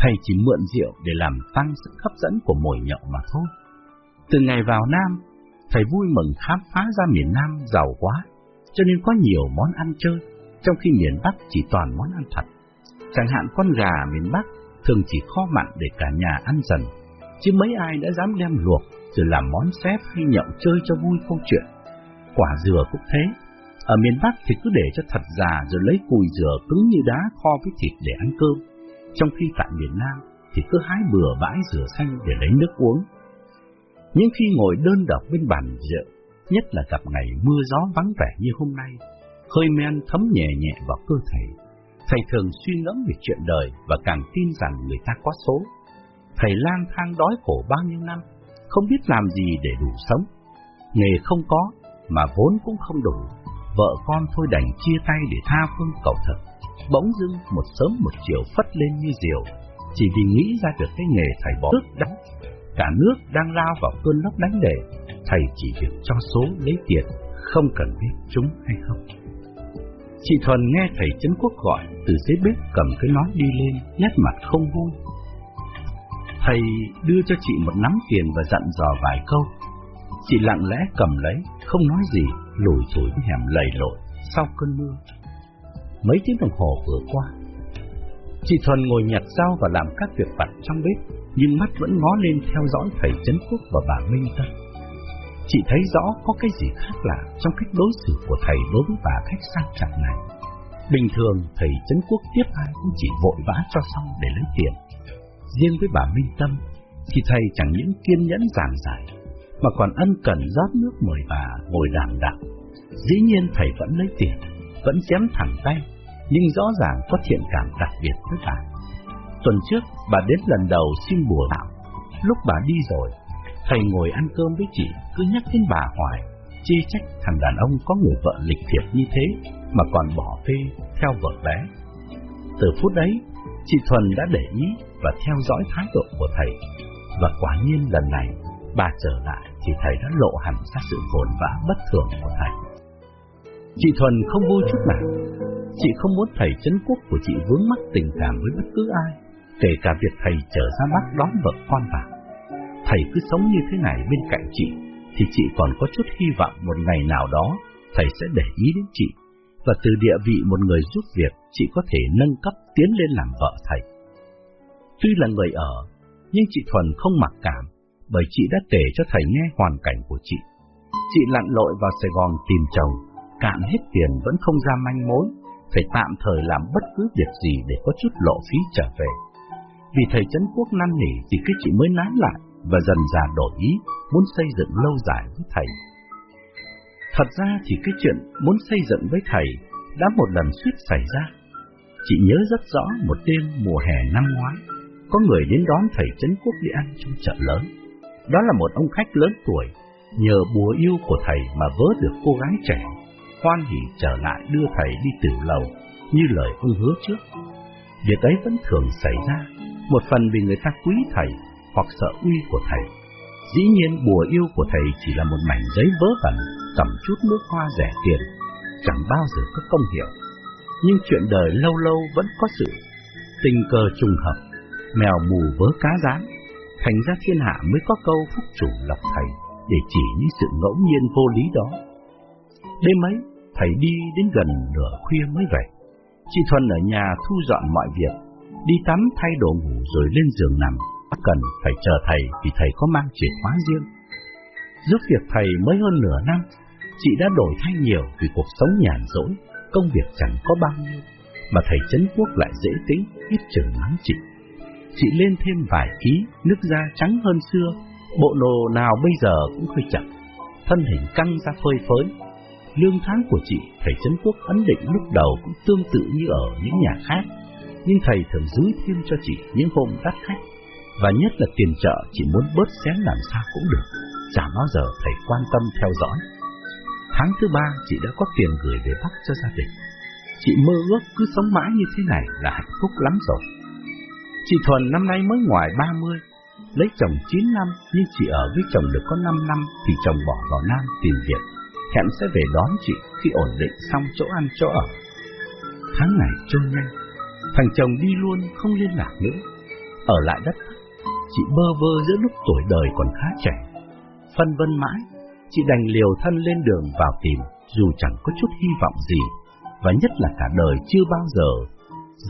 Thầy chỉ mượn rượu để làm tăng sự hấp dẫn của mồi nhậu mà thôi. Từ ngày vào Nam, thầy vui mừng khám phá ra miền Nam giàu quá, cho nên có nhiều món ăn chơi, trong khi miền Bắc chỉ toàn món ăn thật. Chẳng hạn con gà miền Bắc thường chỉ kho mặn để cả nhà ăn dần, chứ mấy ai đã dám đem luộc rồi làm món xếp hay nhậu chơi cho vui câu chuyện. Quả dừa cũng thế, ở miền Bắc thì cứ để cho thật già rồi lấy cùi dừa cứng như đá kho với thịt để ăn cơm, trong khi tại miền Nam thì cứ hái bừa bãi dừa xanh để lấy nước uống. Nhưng khi ngồi đơn độc bên bàn rượu, nhất là gặp ngày mưa gió vắng vẻ như hôm nay, hơi men thấm nhẹ nhẹ vào cơ thể, thầy thường suy ngẫm về chuyện đời và càng tin rằng người ta có số. Thầy lang thang đói khổ bao nhiêu năm, không biết làm gì để đủ sống. Nghề không có, mà vốn cũng không đủ. Vợ con thôi đành chia tay để tha phương cầu thực. Bỗng dưng một sớm một chiều phất lên như diều, chỉ vì nghĩ ra được cái nghề thầy bỏ nước đắng. Cả nước đang lao vào cơn lốc đánh đề, thầy chỉ việc cho số lấy tiền, không cần biết chúng hay không. Chị Thuần nghe thầy Trấn Quốc gọi, từ dưới bếp cầm cái nón đi lên, nét mặt không vui, Thầy đưa cho chị một nắm tiền và dặn dò vài câu. Chị lặng lẽ cầm lấy, không nói gì, lùi thủi hẻm lầy lội sau cơn mưa. Mấy tiếng đồng hồ vừa qua, chị Thuần ngồi nhặt rau và làm các việc vặt trong bếp, nhưng mắt vẫn ngó lên theo dõi thầy Trấn Quốc và bà Minh Tâm. Chị thấy rõ có cái gì khác lạ trong cách đối xử của thầy đối với bà khách sang trọng này. Bình thường thầy Trấn Quốc tiếp ai cũng chỉ vội vã cho xong để lấy tiền. Riêng với bà Minh Tâm thì thầy chẳng những kiên nhẫn giảng giải mà còn ân cần rót nước mời bà ngồi đàm đạo. Dĩ nhiên thầy vẫn lấy tiền, vẫn chém thẳng tay, nhưng rõ ràng có thiện cảm đặc biệt với bà. Tuần trước bà đến lần đầu xin bùa đạo, lúc bà đi rồi, thầy ngồi ăn cơm với chị cứ nhắc đến bà hoài, chi trách thằng đàn ông có người vợ lịch thiệp như thế mà còn bỏ phê theo vợ bé. Từ phút ấy, chị Thuần đã để ý và theo dõi thái độ của thầy, và quả nhiên lần này bà trở lại thì thầy đã lộ hẳn ra sự vồn vã bất thường của thầy. Chị Thuần không vui chút nào. Chị không muốn thầy chấn quốc của chị vướng mắc tình cảm với bất cứ ai, kể cả việc thầy trở ra mắt đón vợ con vào. Thầy cứ sống như thế này bên cạnh chị, thì chị còn có chút hy vọng một ngày nào đó thầy sẽ để ý đến chị, và từ địa vị một người giúp việc, chị có thể nâng cấp tiến lên làm vợ thầy. Tuy là người ở, nhưng chị Thuần không mặc cảm, bởi chị đã kể cho thầy nghe hoàn cảnh của chị. Chị lặn lội vào Sài Gòn tìm chồng, cạn hết tiền vẫn không ra manh mối, phải tạm thời làm bất cứ việc gì để có chút lộ phí trở về. Vì thầy Trấn Quốc năn nỉ thì cái chị mới nán lại và dần dà đổi ý muốn xây dựng lâu dài với thầy. Thật ra thì cái chuyện muốn xây dựng với thầy đã một lần suýt xảy ra. Chị nhớ rất rõ một đêm mùa hè năm ngoái, có người đến đón thầy Trấn Quốc đi ăn trong chợ lớn. Đó là một ông khách lớn tuổi, nhờ bùa yêu của thầy mà vớ được cô gái trẻ, hoan hỉ trở lại đưa thầy đi tiểu lầu, như lời ông hứa trước. Việc ấy vẫn thường xảy ra, một phần vì người ta quý thầy, hoặc sợ uy của thầy. Dĩ nhiên bùa yêu của thầy chỉ là một mảnh giấy vớ vẩn, cầm chút nước hoa rẻ tiền, chẳng bao giờ có công hiệu. Nhưng chuyện đời lâu lâu vẫn có sự tình cờ trùng hợp, mèo mù vớ cá rán, thành ra thiên hạ mới có câu phúc chủ lộc thầy để chỉ những sự ngẫu nhiên vô lý đó. Đêm ấy, thầy đi đến gần nửa khuya mới về. Chị Thuần ở nhà thu dọn mọi việc, đi tắm thay đồ ngủ rồi lên giường nằm. Cần phải chờ thầy vì thầy có mang chìa khóa riêng. Giúp việc thầy mới hơn nửa năm, chị đã đổi thay nhiều vì cuộc sống nhàn rỗi, công việc chẳng có bao nhiêu, mà thầy Trấn Quốc lại dễ tính, ít chừng mắng chị. Chị lên thêm vài ký, nước da trắng hơn xưa, bộ đồ nào bây giờ cũng hơi chậm, thân hình căng ra phơi phới. Lương tháng của chị, thầy Trấn Quốc ấn định lúc đầu cũng tương tự như ở những nhà khác, nhưng thầy thường giữ thêm cho chị những hôm đắt khách, và nhất là tiền trợ chị muốn bớt xén làm sao cũng được, chả bao giờ thầy quan tâm theo dõi. Tháng thứ ba chị đã có tiền gửi về Bắc cho gia đình. Chị mơ ước cứ sống mãi như thế này là hạnh phúc lắm rồi. Chị Thuần năm nay mới ngoài 30, lấy chồng 9 năm nhưng chị ở với chồng được có 5 năm thì chồng bỏ vào Nam tìm việc, hẹn sẽ về đón chị khi ổn định xong chỗ ăn chỗ ở. Tháng này trôi nhanh, thằng chồng đi luôn không liên lạc nữa, ở lại đất chị bơ vơ giữa lúc tuổi đời còn khá trẻ. Phân vân mãi, chị đành liều thân lên đường vào tìm dù chẳng có chút hy vọng gì, và nhất là cả đời chưa bao giờ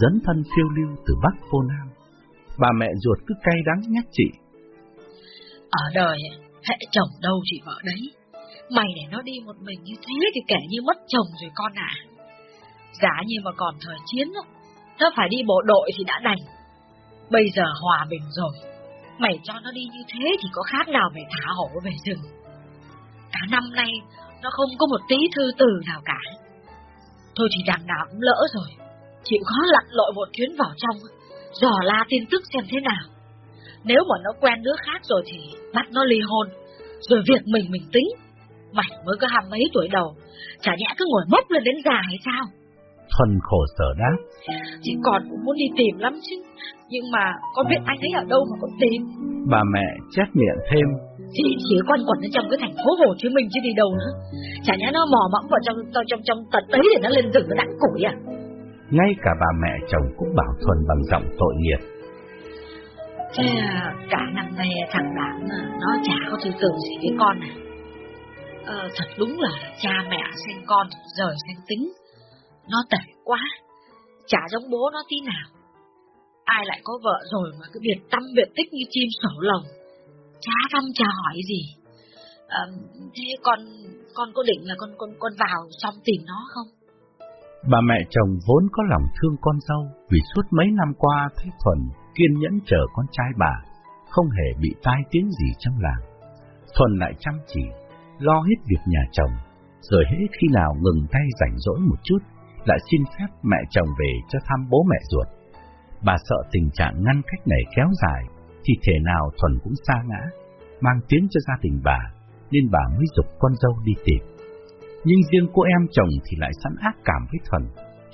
dấn thân phiêu lưu từ Bắc vô Nam. Bà mẹ ruột cứ cay đắng nhắc chị. Ở đời, hệ chồng đâu chị vợ đấy. Mày để nó đi một mình như thế thì kể như mất chồng rồi con à. Giá như mà còn thời chiến, nó phải đi bộ đội thì đã đành. Bây giờ hòa bình rồi, mày cho nó đi như thế thì có khác nào mày thả hổ về rừng. Cả năm nay, nó không có một tí thư từ nào cả. Thôi thì đằng nào cũng lỡ rồi, chịu khó lặn lội một chuyến vào trong, dò la tin tức xem thế nào. Nếu mà nó quen đứa khác rồi thì bắt nó ly hôn, rồi việc mình mình tính. Mày mới có hai mấy tuổi đầu, chả nhẽ cứ ngồi mốc lên đến già hay sao? Thuần khổ sở đáp. Chị còn cũng muốn đi tìm lắm chứ, nhưng mà có biết anh ấy ở đâu mà còn tìm. Bà mẹ chép miệng thêm. Chị chỉ quanh quẩn ở trong cái thành phố Hồ Chí Minh chứ đi đâu nữa. Chả nhẽ nó mò mẫm vào trong trong trong, trong tận ấy để nó lên rừng nó đặng củi à? Ngay cả bà mẹ chồng cũng bảo Thuần bằng giọng tội nghiệp. Thế à, cả năm nay thằng Đảng à, nó chả có tư tưởng gì với con à. Ờ, thật đúng là cha mẹ sinh con rời sinh tính. Nó tệ quá, chả giống bố nó tí nào. Ai lại có vợ rồi mà cứ biệt tâm biệt tích như chim sổ lồng. Chả thăm cha hỏi gì. Ờ, thế con con có định là con con con vào xong tìm nó không? Bà mẹ chồng vốn có lòng thương con dâu vì suốt mấy năm qua thấy Thuần kiên nhẫn chờ con trai bà, không hề bị tai tiếng gì trong làng. Thuần lại chăm chỉ, lo hết việc nhà chồng, rồi hết khi nào ngừng tay rảnh rỗi một chút, lại xin phép mẹ chồng về cho thăm bố mẹ ruột. Bà sợ tình trạng ngăn cách này kéo dài, thì thể nào Thuần cũng xa ngã, mang tiếng cho gia đình bà, nên bà mới dục con dâu đi tìm. Nhưng riêng cô em chồng thì lại sẵn ác cảm với Thuần,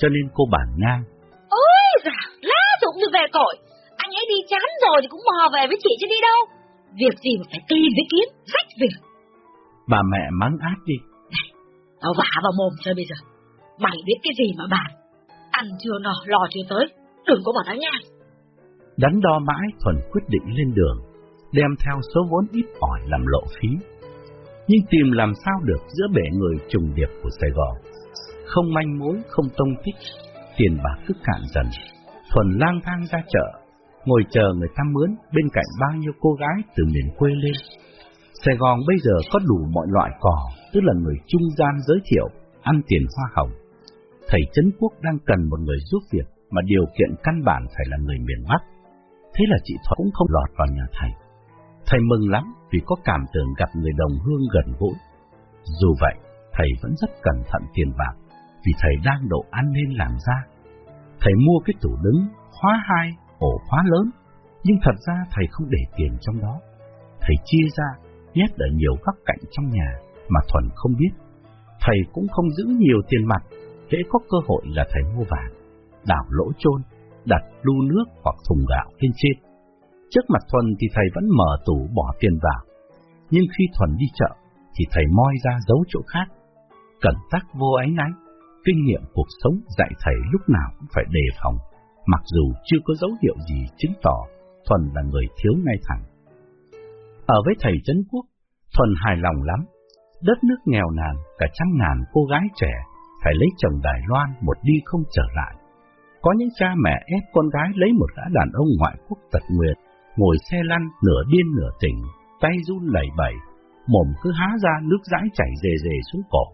cho nên cô bản ngang. Ôi dạ, lá dụng được về cội, anh ấy đi chán rồi thì cũng mò về với chị chứ đi đâu. Việc gì mà phải tìm với kiếm, rách việc. Bà mẹ mắng át đi. Này, tao vả vào mồm chơi bây giờ. Mày biết cái gì mà bàn. Ăn chưa nọ, lò chưa tới, đừng có bỏ tao nha. Đắn đo mãi, Thuần quyết định lên đường, đem theo số vốn ít ỏi làm lộ phí. Nhưng tìm làm sao được giữa bể người trùng điệp của Sài Gòn. Không manh mối, không tông tích, tiền bạc cứ cạn dần. Thuần lang thang ra chợ, ngồi chờ người ta mướn bên cạnh bao nhiêu cô gái từ miền quê lên. Sài Gòn bây giờ có đủ mọi loại cỏ, tức là người trung gian giới thiệu, ăn tiền hoa hồng. Thầy Trấn Quốc đang cần một người giúp việc, mà điều kiện căn bản phải là người miền Bắc. Thế là chị Thuận cũng không lọt vào nhà thầy. Thầy mừng lắm vì có cảm tưởng gặp người đồng hương gần gũi. Dù vậy, thầy vẫn rất cẩn thận tiền bạc, vì thầy đang độ ăn nên làm ra. Thầy mua cái tủ đứng, khóa hai, ổ khóa lớn, nhưng thật ra thầy không để tiền trong đó. Thầy chia ra, nhét ở nhiều góc cạnh trong nhà mà Thuần không biết. Thầy cũng không giữ nhiều tiền mặt, để có cơ hội là thầy mua vàng, đảo lỗ chôn, đặt lu nước hoặc thùng gạo lên trên. Trước mặt Thuần thì thầy vẫn mở tủ bỏ tiền vào, nhưng khi Thuần đi chợ thì thầy moi ra giấu chỗ khác. Cẩn tắc vô ánh náy, kinh nghiệm cuộc sống dạy thầy lúc nào cũng phải đề phòng, mặc dù chưa có dấu hiệu gì chứng tỏ Thuần là người thiếu ngay thẳng. Ở với thầy Trấn Quốc, Thuần hài lòng lắm. Đất nước nghèo nàn, cả trăm ngàn cô gái trẻ phải lấy chồng Đài Loan một đi không trở lại. Có những cha mẹ ép con gái lấy một gã đàn ông ngoại quốc tật nguyệt, ngồi xe lăn nửa điên nửa tỉnh, tay run lẩy bẩy, mồm cứ há ra nước dãi chảy rề rề xuống cổ.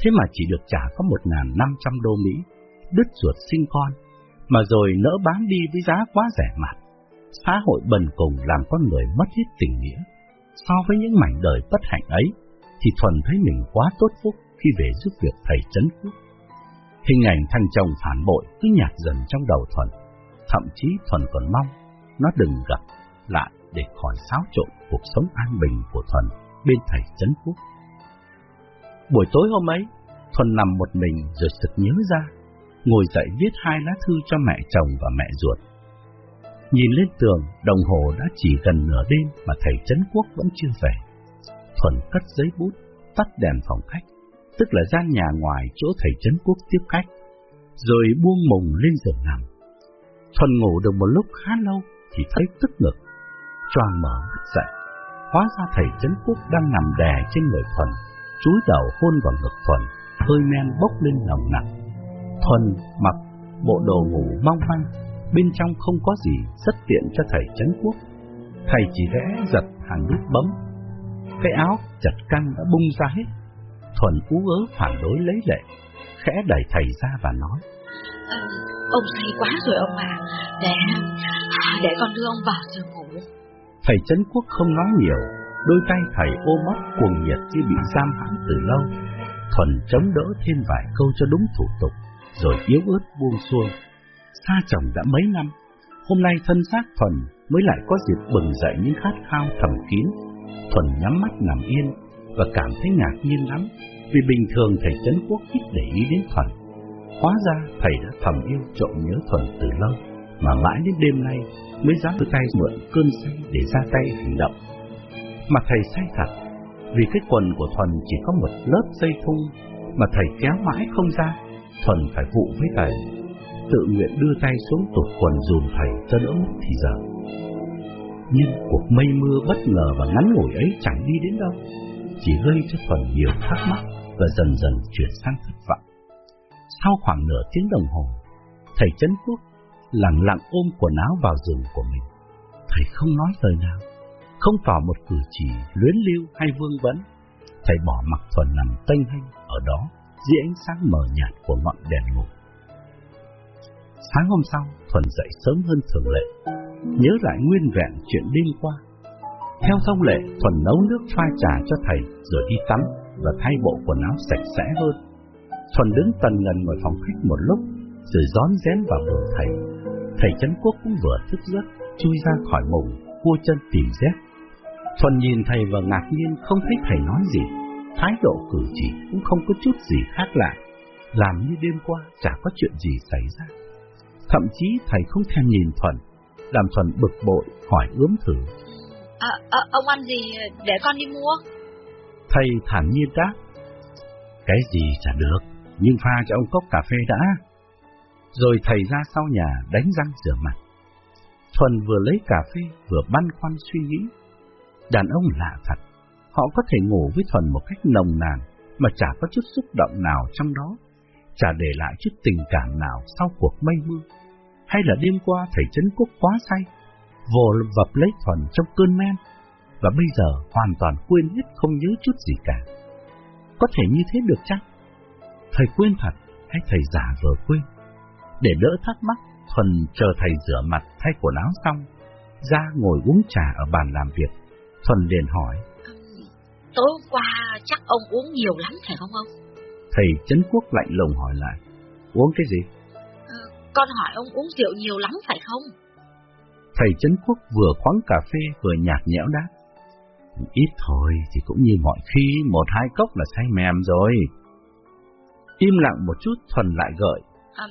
Thế mà chỉ được trả có một ngàn năm trăm đô Mỹ, đứt ruột sinh con, mà rồi nỡ bán đi với giá quá rẻ mạt. Xã hội bần cùng làm con người mất hết tình nghĩa. So với những mảnh đời bất hạnh ấy, thì Thuần thấy mình quá tốt phúc khi về giúp việc thầy Trấn Quốc. Hình ảnh thằng chồng phản bội cứ nhạt dần trong đầu Thuần. Thậm chí Thuần còn mong nó đừng gặp lại để khỏi xáo trộn cuộc sống an bình của Thuần bên thầy Trấn Quốc. Buổi tối hôm ấy, Thuần nằm một mình rồi sực nhớ ra, ngồi dậy viết hai lá thư cho mẹ chồng và mẹ ruột. Nhìn lên tường, đồng hồ đã chỉ gần nửa đêm mà thầy Trấn Quốc vẫn chưa về. Thuần cất giấy bút, tắt đèn phòng khách, tức là gian nhà ngoài chỗ thầy Trấn Quốc tiếp khách, rồi buông mùng lên giường nằm. Thuần ngủ được một lúc khá lâu thì thấy tức ngực, choàng mở mắt dậy. Hóa ra thầy Trấn Quốc đang nằm đè trên người Thuần, chúi đầu hôn vào ngực Thuần, hơi men bốc lên nồng nặc. Thuần mặc bộ đồ ngủ mong manh, bên trong không có gì rất tiện cho thầy Trấn Quốc. Thầy chỉ rẽ giật hàng nút bấm, cái áo chặt căng đã bung ra hết. Thuần ú ớ phản đối lấy lệ, khẽ đẩy thầy ra và nói. À, ông say quá rồi ông à, để, để con đưa ông vào giường ngủ. Thầy Trấn Quốc không nói nhiều, đôi tay thầy ôm ấp cuồng nhiệt như bị giam hãm từ lâu. Thuần chống đỡ thêm vài câu cho đúng thủ tục, rồi yếu ớt buông xuôi. Xa chồng đã mấy năm, hôm nay thân xác Thuần mới lại có dịp bừng dậy những khát khao thầm kín. Thuần nhắm mắt nằm yên và cảm thấy ngạc nhiên lắm, vì bình thường thầy Trấn Quốc ít để ý đến Thuần. Hóa ra thầy đã thầm yêu trộm nhớ Thuần từ lâu, mà mãi đến đêm nay mới dám tự tay mượn cơn say để ra tay hành động. Mà thầy say thật, vì cái quần của Thuần chỉ có một lớp dây thun, mà thầy kéo mãi không ra, Thuần phải vụ với thầy, tự nguyện đưa tay xuống tụt quần dùm thầy cho đỡ mất thì giờ. Nhưng cuộc mây mưa bất ngờ và ngắn ngủi ấy chẳng đi đến đâu chỉ gây cho Thuần nhiều thắc mắc và dần dần chuyển sang thất vọng. Sau khoảng nửa tiếng đồng hồ, thầy Trấn Quốc lặng lặng ôm quần áo vào giường của mình. Thầy không nói lời nào, không tỏ một cử chỉ luyến lưu hay vương vấn. Thầy bỏ mặc Thuần nằm tênh hênh ở đó dưới ánh sáng mờ nhạt của ngọn đèn ngủ. Sáng hôm sau, Thuần dậy sớm hơn thường lệ, nhớ lại nguyên vẹn chuyện đêm qua. Theo thông lệ, Thuần nấu nước pha trà cho thầy rồi đi tắm và thay bộ quần áo sạch sẽ hơn. Thuần đứng tần ngần ngoài phòng khách một lúc, rồi rón rén vào buồng thầy. Thầy Trấn Quốc cũng vừa thức giấc, chui ra khỏi mùng, cua chân tìm dép. Thuần nhìn thầy và ngạc nhiên không thấy thầy nói gì, thái độ cử chỉ cũng không có chút gì khác lạ, làm như đêm qua chả có chuyện gì xảy ra. Thậm chí thầy không thèm nhìn Thuần, làm Thuần bực bội hỏi ướm thử. À, à, ông ăn gì để con đi mua? Thầy thản nhiên đáp. Cái gì chả được, nhưng pha cho ông cốc cà phê đã. Rồi thầy ra sau nhà đánh răng rửa mặt. Thuần vừa lấy cà phê vừa băn khoăn suy nghĩ. Đàn ông lạ thật, họ có thể ngủ với Thuần một cách nồng nàn mà chả có chút xúc động nào trong đó, chả để lại chút tình cảm nào sau cuộc mây mưa. Hay là đêm qua thầy Trấn Quốc quá say, vồ vập lấy Thuần trong cơn men, và bây giờ hoàn toàn quên hết không nhớ chút gì cả. Có thể như thế được chăng? Thầy quên thật hay thầy giả vờ quên? Để đỡ thắc mắc, Thuần chờ thầy rửa mặt thay quần áo xong, ra ngồi uống trà ở bàn làm việc. Thuần liền hỏi. Tối qua chắc ông uống nhiều lắm phải không ông? Thầy Trấn Quốc lạnh lùng hỏi lại. Uống cái gì? À, con hỏi ông uống rượu nhiều lắm phải không? Thầy Trấn Quốc vừa khoáng cà phê vừa nhạt nhẽo đáp. Ít thôi thì cũng như mọi khi một hai cốc là say mềm rồi. Im lặng một chút Thuần lại gợi. À,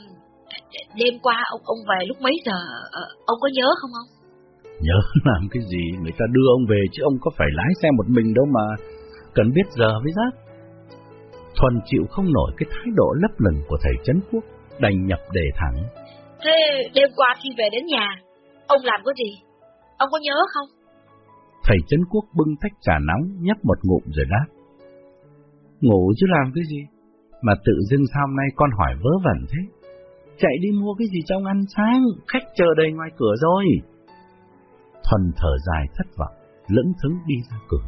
đêm qua ông ông về lúc mấy giờ, ờ, ông có nhớ không ông? Nhớ làm cái gì, người ta đưa ông về chứ ông có phải lái xe một mình đâu mà, cần biết giờ với giáp. Thuần chịu không nổi cái thái độ lấp lửng của thầy Trấn Quốc, đành nhập đề thẳng. Thế đêm qua khi về đến nhà, ông làm cái gì? Ông có nhớ không? Thầy Trấn Quốc bưng tách trà nóng, nhấp một ngụm rồi đáp. Ngủ chứ làm cái gì? Mà tự dưng sao hôm nay con hỏi vớ vẩn thế? Chạy đi mua cái gì trong ăn sáng, khách chờ đầy ngoài cửa rồi. Thuần thở dài thất vọng, lững thững đi ra cửa.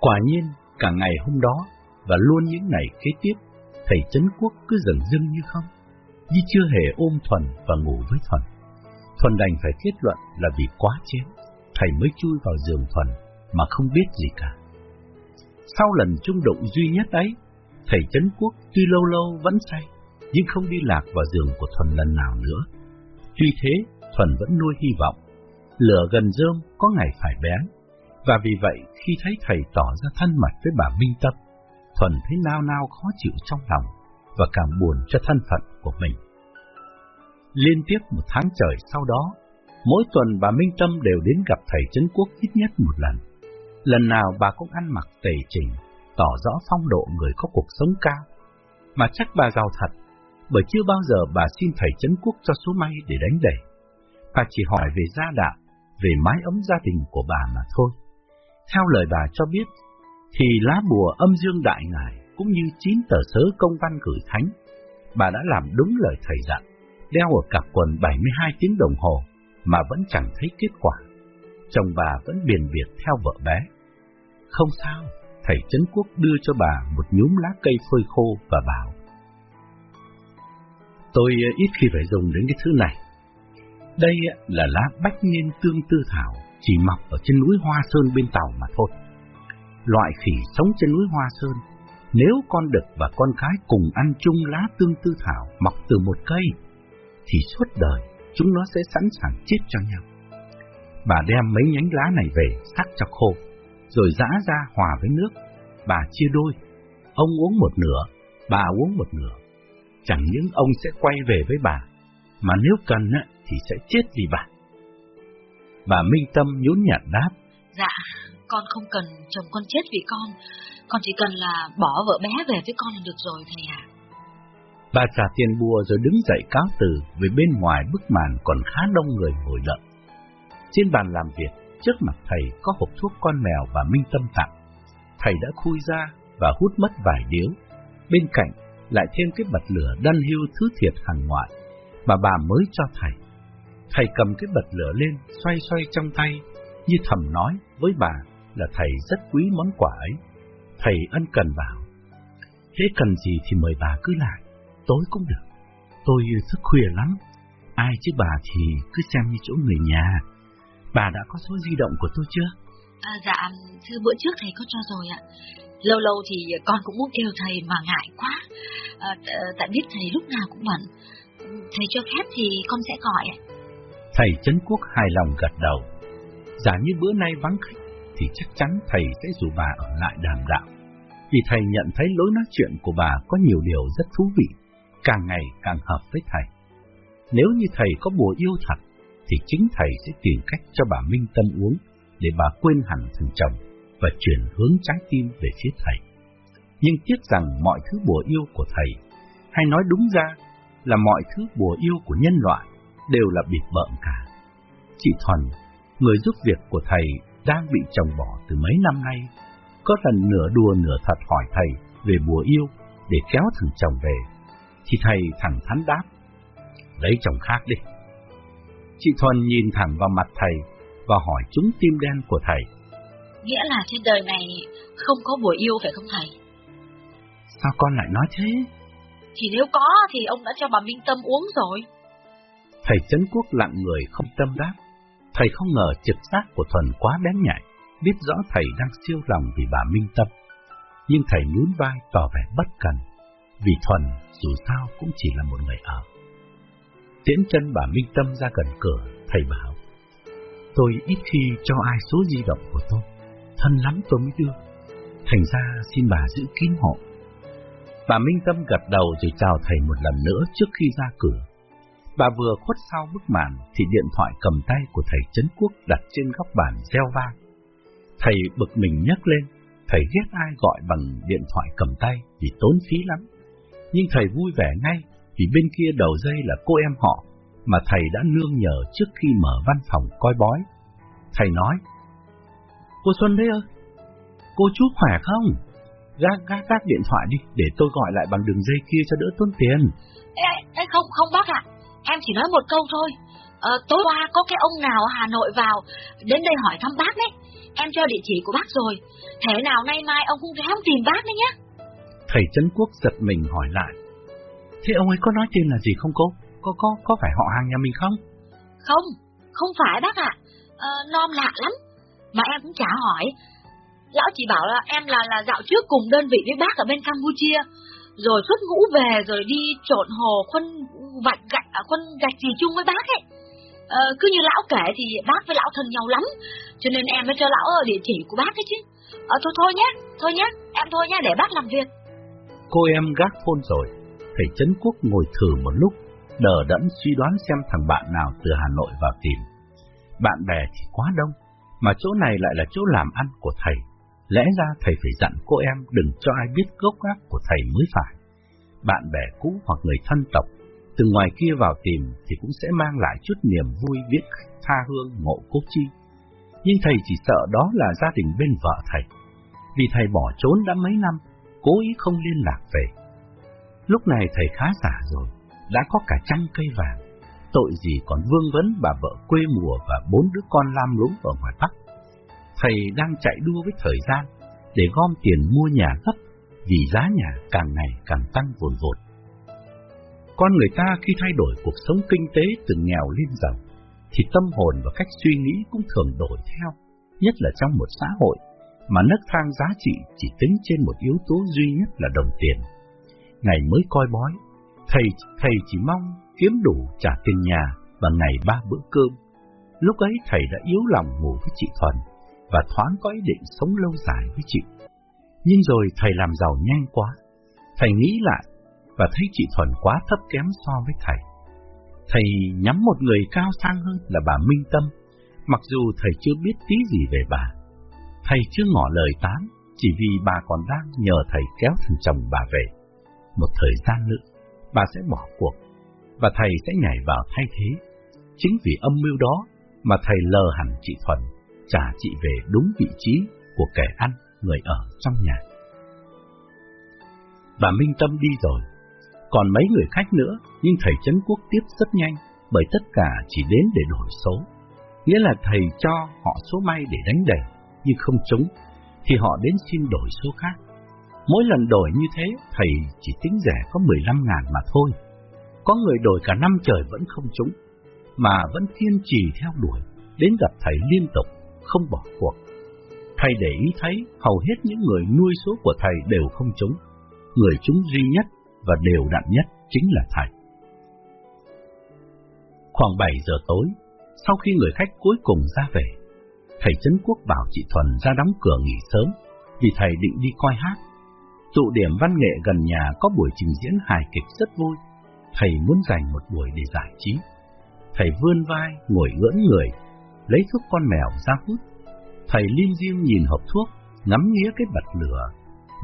Quả nhiên, cả ngày hôm đó, và luôn những ngày kế tiếp, thầy Trấn Quốc cứ dần dưng như không, như chưa hề ôm Thuần và ngủ với Thuần. Thuần đành phải kết luận là vì quá chén, thầy mới chui vào giường Thuần mà không biết gì cả. Sau lần trung động duy nhất ấy, thầy Trấn Quốc tuy lâu lâu vẫn say, nhưng không đi lạc vào giường của Thuần lần nào nữa. Tuy thế, Thuần vẫn nuôi hy vọng, lửa gần rơm có ngày phải bén, và vì vậy khi thấy thầy tỏ ra thân mật với bà Minh Tâm, Thuần thấy nao nao khó chịu trong lòng và cảm buồn cho thân phận của mình. Liên tiếp một tháng trời sau đó, mỗi tuần bà Minh Tâm đều đến gặp thầy Trấn Quốc ít nhất một lần. Lần nào bà cũng ăn mặc tề chỉnh, tỏ rõ phong độ người có cuộc sống cao. Mà chắc bà giàu thật, bởi chưa bao giờ bà xin thầy Trấn Quốc cho số may để đánh đẩy. Bà chỉ hỏi về gia đạo, về mái ấm gia đình của bà mà thôi. Theo lời bà cho biết, thì lá bùa âm dương đại ngài cũng như chín tờ sớ công văn gửi thánh, bà đã làm đúng lời thầy dặn, đeo ở cặp quần 72 tiếng đồng hồ mà vẫn chẳng thấy kết quả. Chồng bà vẫn biền biệt theo vợ bé. Không sao, thầy Trấn Quốc đưa cho bà một nhúm lá cây phơi khô và bảo. Tôi ít khi phải dùng đến cái thứ này. Đây là lá bách niên tương tư thảo, chỉ mọc ở trên núi Hoa Sơn bên Tàu mà thôi. Loại khỉ sống trên núi Hoa Sơn, nếu con đực và con cái cùng ăn chung lá tương tư thảo mọc từ một cây, thì suốt đời chúng nó sẽ sẵn sàng chết cho nhau. Bà đem mấy nhánh lá này về sắc cho khô, rồi giã ra hòa với nước. Bà chia đôi, ông uống một nửa, bà uống một nửa. Chẳng những ông sẽ quay về với bà, mà nếu cần thì sẽ chết vì bà. Bà Minh Tâm nhún nhạt đáp. Dạ, con không cần chồng con chết vì con, con chỉ cần là bỏ vợ bé về với con là được rồi thầy ạ. Bà trả tiền bùa rồi đứng dậy cáo từ, vì bên ngoài bức màn còn khá đông người ngồi đợi. Trên bàn làm việc, trước mặt thầy có hộp thuốc con mèo và Minh Tâm tặng. thầy đã khui ra và hút mất vài điếu. Bên cạnh lại thêm cái bật lửa đan hưu thứ thiệt hàng ngoại mà bà mới cho thầy. Thầy cầm cái bật lửa lên, xoay xoay trong tay, như thầm nói với bà là thầy rất quý món quà ấy. Thầy ân cần bảo, thế cần gì thì mời bà cứ lại, tối cũng được. Tôi thức khuya lắm, ai chứ bà thì cứ xem như chỗ người nhà. Bà đã có số di động của tôi chưa? À, dạ, thưa bữa trước thầy có cho rồi ạ. Lâu lâu thì con cũng muốn kêu thầy mà ngại quá, à, tại biết thầy lúc nào cũng bận. Thầy cho phép thì con sẽ gọi ạ. Thầy Trấn Quốc hài lòng gật đầu. Giả như bữa nay vắng khách, thì chắc chắn thầy sẽ rủ bà ở lại đàm đạo. Vì thầy nhận thấy lối nói chuyện của bà có nhiều điều rất thú vị, càng ngày càng hợp với thầy. Nếu như thầy có bùa yêu thật, thì chính thầy sẽ tìm cách cho bà Minh Tâm uống, để bà quên hẳn thằng chồng và chuyển hướng trái tim về phía thầy. Nhưng tiếc rằng mọi thứ bùa yêu của thầy, hay nói đúng ra là mọi thứ bùa yêu của nhân loại, đều là bịt bợm cả. Chị Thuần, người giúp việc của thầy, đang bị chồng bỏ từ mấy năm nay, có lần nửa đùa nửa thật hỏi thầy về bùa yêu để kéo thằng chồng về, thì thầy thẳng thắn đáp, lấy chồng khác đi. Chị Thuần nhìn thẳng vào mặt thầy và hỏi trúng tim đen của thầy. Nghĩa là trên đời này không có bùa yêu phải không thầy? Sao con lại nói thế? Thì nếu có thì ông đã cho bà Minh Tâm uống rồi. Thầy Trấn Quốc lặng người không tâm đáp. Thầy không ngờ trực giác của Thuần quá bén nhạy, biết rõ thầy đang siêu lòng vì bà Minh Tâm. Nhưng thầy nhún vai tỏ vẻ bất cần, vì Thuần dù sao cũng chỉ là một người ở. Tiễn chân bà Minh Tâm ra gần cửa, thầy bảo, tôi ít khi cho ai số di động của tôi, thân lắm tôi mới đưa. Thành ra xin bà giữ kín hộ. Bà Minh Tâm gật đầu rồi chào thầy một lần nữa trước khi ra cửa. Bà vừa khuất sau bức màn thì điện thoại cầm tay của thầy Trấn Quốc đặt trên góc bàn reo vang. Thầy bực mình nhấc lên, thầy ghét ai gọi bằng điện thoại cầm tay vì tốn phí lắm. Nhưng thầy vui vẻ ngay vì bên kia đầu dây là cô em họ mà thầy đã nương nhờ trước khi mở văn phòng coi bói. Thầy nói, Cô Xuân đấy ơi, cô chú khỏe không? Gác, gác, gác điện thoại đi, để tôi gọi lại bằng đường dây kia cho đỡ tốn tiền. Ê, ê, không, không bác ạ, em chỉ nói một câu thôi. Ờ, tối qua có cái ông nào Hà Nội vào, đến đây hỏi thăm bác đấy. Em cho địa chỉ của bác rồi, thế nào nay mai ông cũng ráng tìm bác đấy nhé. Thầy Trấn Quốc giật mình hỏi lại. Thế ông ấy có nói tên là gì không cô? Có có có phải họ hàng nhà mình không? Không, không phải bác ạ. Ờ, non lạ lắm. Mà em cũng chả hỏi. Lão chỉ bảo là em là là dạo trước cùng đơn vị với bác ở bên Campuchia. Rồi xuất ngũ về rồi đi trộn hồ khuân vạch gạch ở khuân gạch gì chung với bác ấy. Ờ, cứ như lão kể thì bác với lão thân nhau lắm. Cho nên em mới cho lão ở địa chỉ của bác ấy chứ. Ờ, thôi thôi nhé, thôi nhé, em thôi nhé để bác làm việc. Cô em gác phôn rồi, thầy Trấn Quốc ngồi thử một lúc, đờ đẫn suy đoán xem thằng bạn nào từ Hà Nội vào tìm. Bạn bè thì quá đông, mà chỗ này lại là chỗ làm ăn của thầy. Lẽ ra thầy phải dặn cô em đừng cho ai biết gốc gác của thầy mới phải. Bạn bè cũ hoặc người thân tộc, từ ngoài kia vào tìm thì cũng sẽ mang lại chút niềm vui biết tha hương ngộ cố chi. Nhưng thầy chỉ sợ đó là gia đình bên vợ thầy. Vì thầy bỏ trốn đã mấy năm, cố ý không liên lạc về. Lúc này thầy khá giả rồi, đã có cả trăm cây vàng. Tội gì còn vương vấn bà vợ quê mùa và bốn đứa con lam lúng ở ngoài Bắc. Thầy đang chạy đua với thời gian để gom tiền mua nhà gấp vì giá nhà càng ngày càng tăng vồn vột. Con người ta khi thay đổi cuộc sống kinh tế từ nghèo lên giàu, thì tâm hồn và cách suy nghĩ cũng thường đổi theo, nhất là trong một xã hội mà nấc thang giá trị chỉ tính trên một yếu tố duy nhất là đồng tiền. Ngày mới coi bói, thầy thầy chỉ mong kiếm đủ trả tiền nhà và ngày ba bữa cơm. Lúc ấy thầy đã yếu lòng ngủ với chị Thuần và thoáng có ý định sống lâu dài với chị. Nhưng rồi thầy làm giàu nhanh quá, thầy nghĩ lại và thấy chị Thuần quá thấp kém so với thầy. Thầy nhắm một người cao sang hơn là bà Minh Tâm, mặc dù thầy chưa biết tí gì về bà. Thầy chưa ngỏ lời tán, chỉ vì bà còn đang nhờ thầy kéo thằng chồng bà về. Một thời gian nữa, bà sẽ bỏ cuộc, và thầy sẽ nhảy vào thay thế. Chính vì âm mưu đó mà thầy lờ hẳn chị Thuần, trả chị về đúng vị trí của kẻ ăn người ở trong nhà. Bà Minh Tâm đi rồi, còn mấy người khách nữa, nhưng thầy Trấn Quốc tiếp rất nhanh, bởi tất cả chỉ đến để đổi số. Nghĩa là thầy cho họ số may để đánh đẩy nhưng không trúng, thì họ đến xin đổi số khác. Mỗi lần đổi như thế, thầy chỉ tính rẻ có 15 ngàn mà thôi. Có người đổi cả năm trời vẫn không trúng, mà vẫn kiên trì theo đuổi, đến gặp thầy liên tục, không bỏ cuộc. Thầy để ý thấy hầu hết những người nuôi số của thầy đều không trúng. Người trúng duy nhất và đều đặn nhất chính là thầy. Khoảng 7 giờ tối, sau khi người khách cuối cùng ra về, thầy Trấn Quốc bảo chị Thuần ra đóng cửa nghỉ sớm, vì thầy định đi coi hát. Tụ điểm văn nghệ gần nhà có buổi trình diễn hài kịch rất vui, thầy muốn dành một buổi để giải trí. Thầy vươn vai, ngồi ngưỡng người, lấy thuốc con mèo ra hút. Thầy lim diêm nhìn hộp thuốc, ngắm nghía cái bật lửa,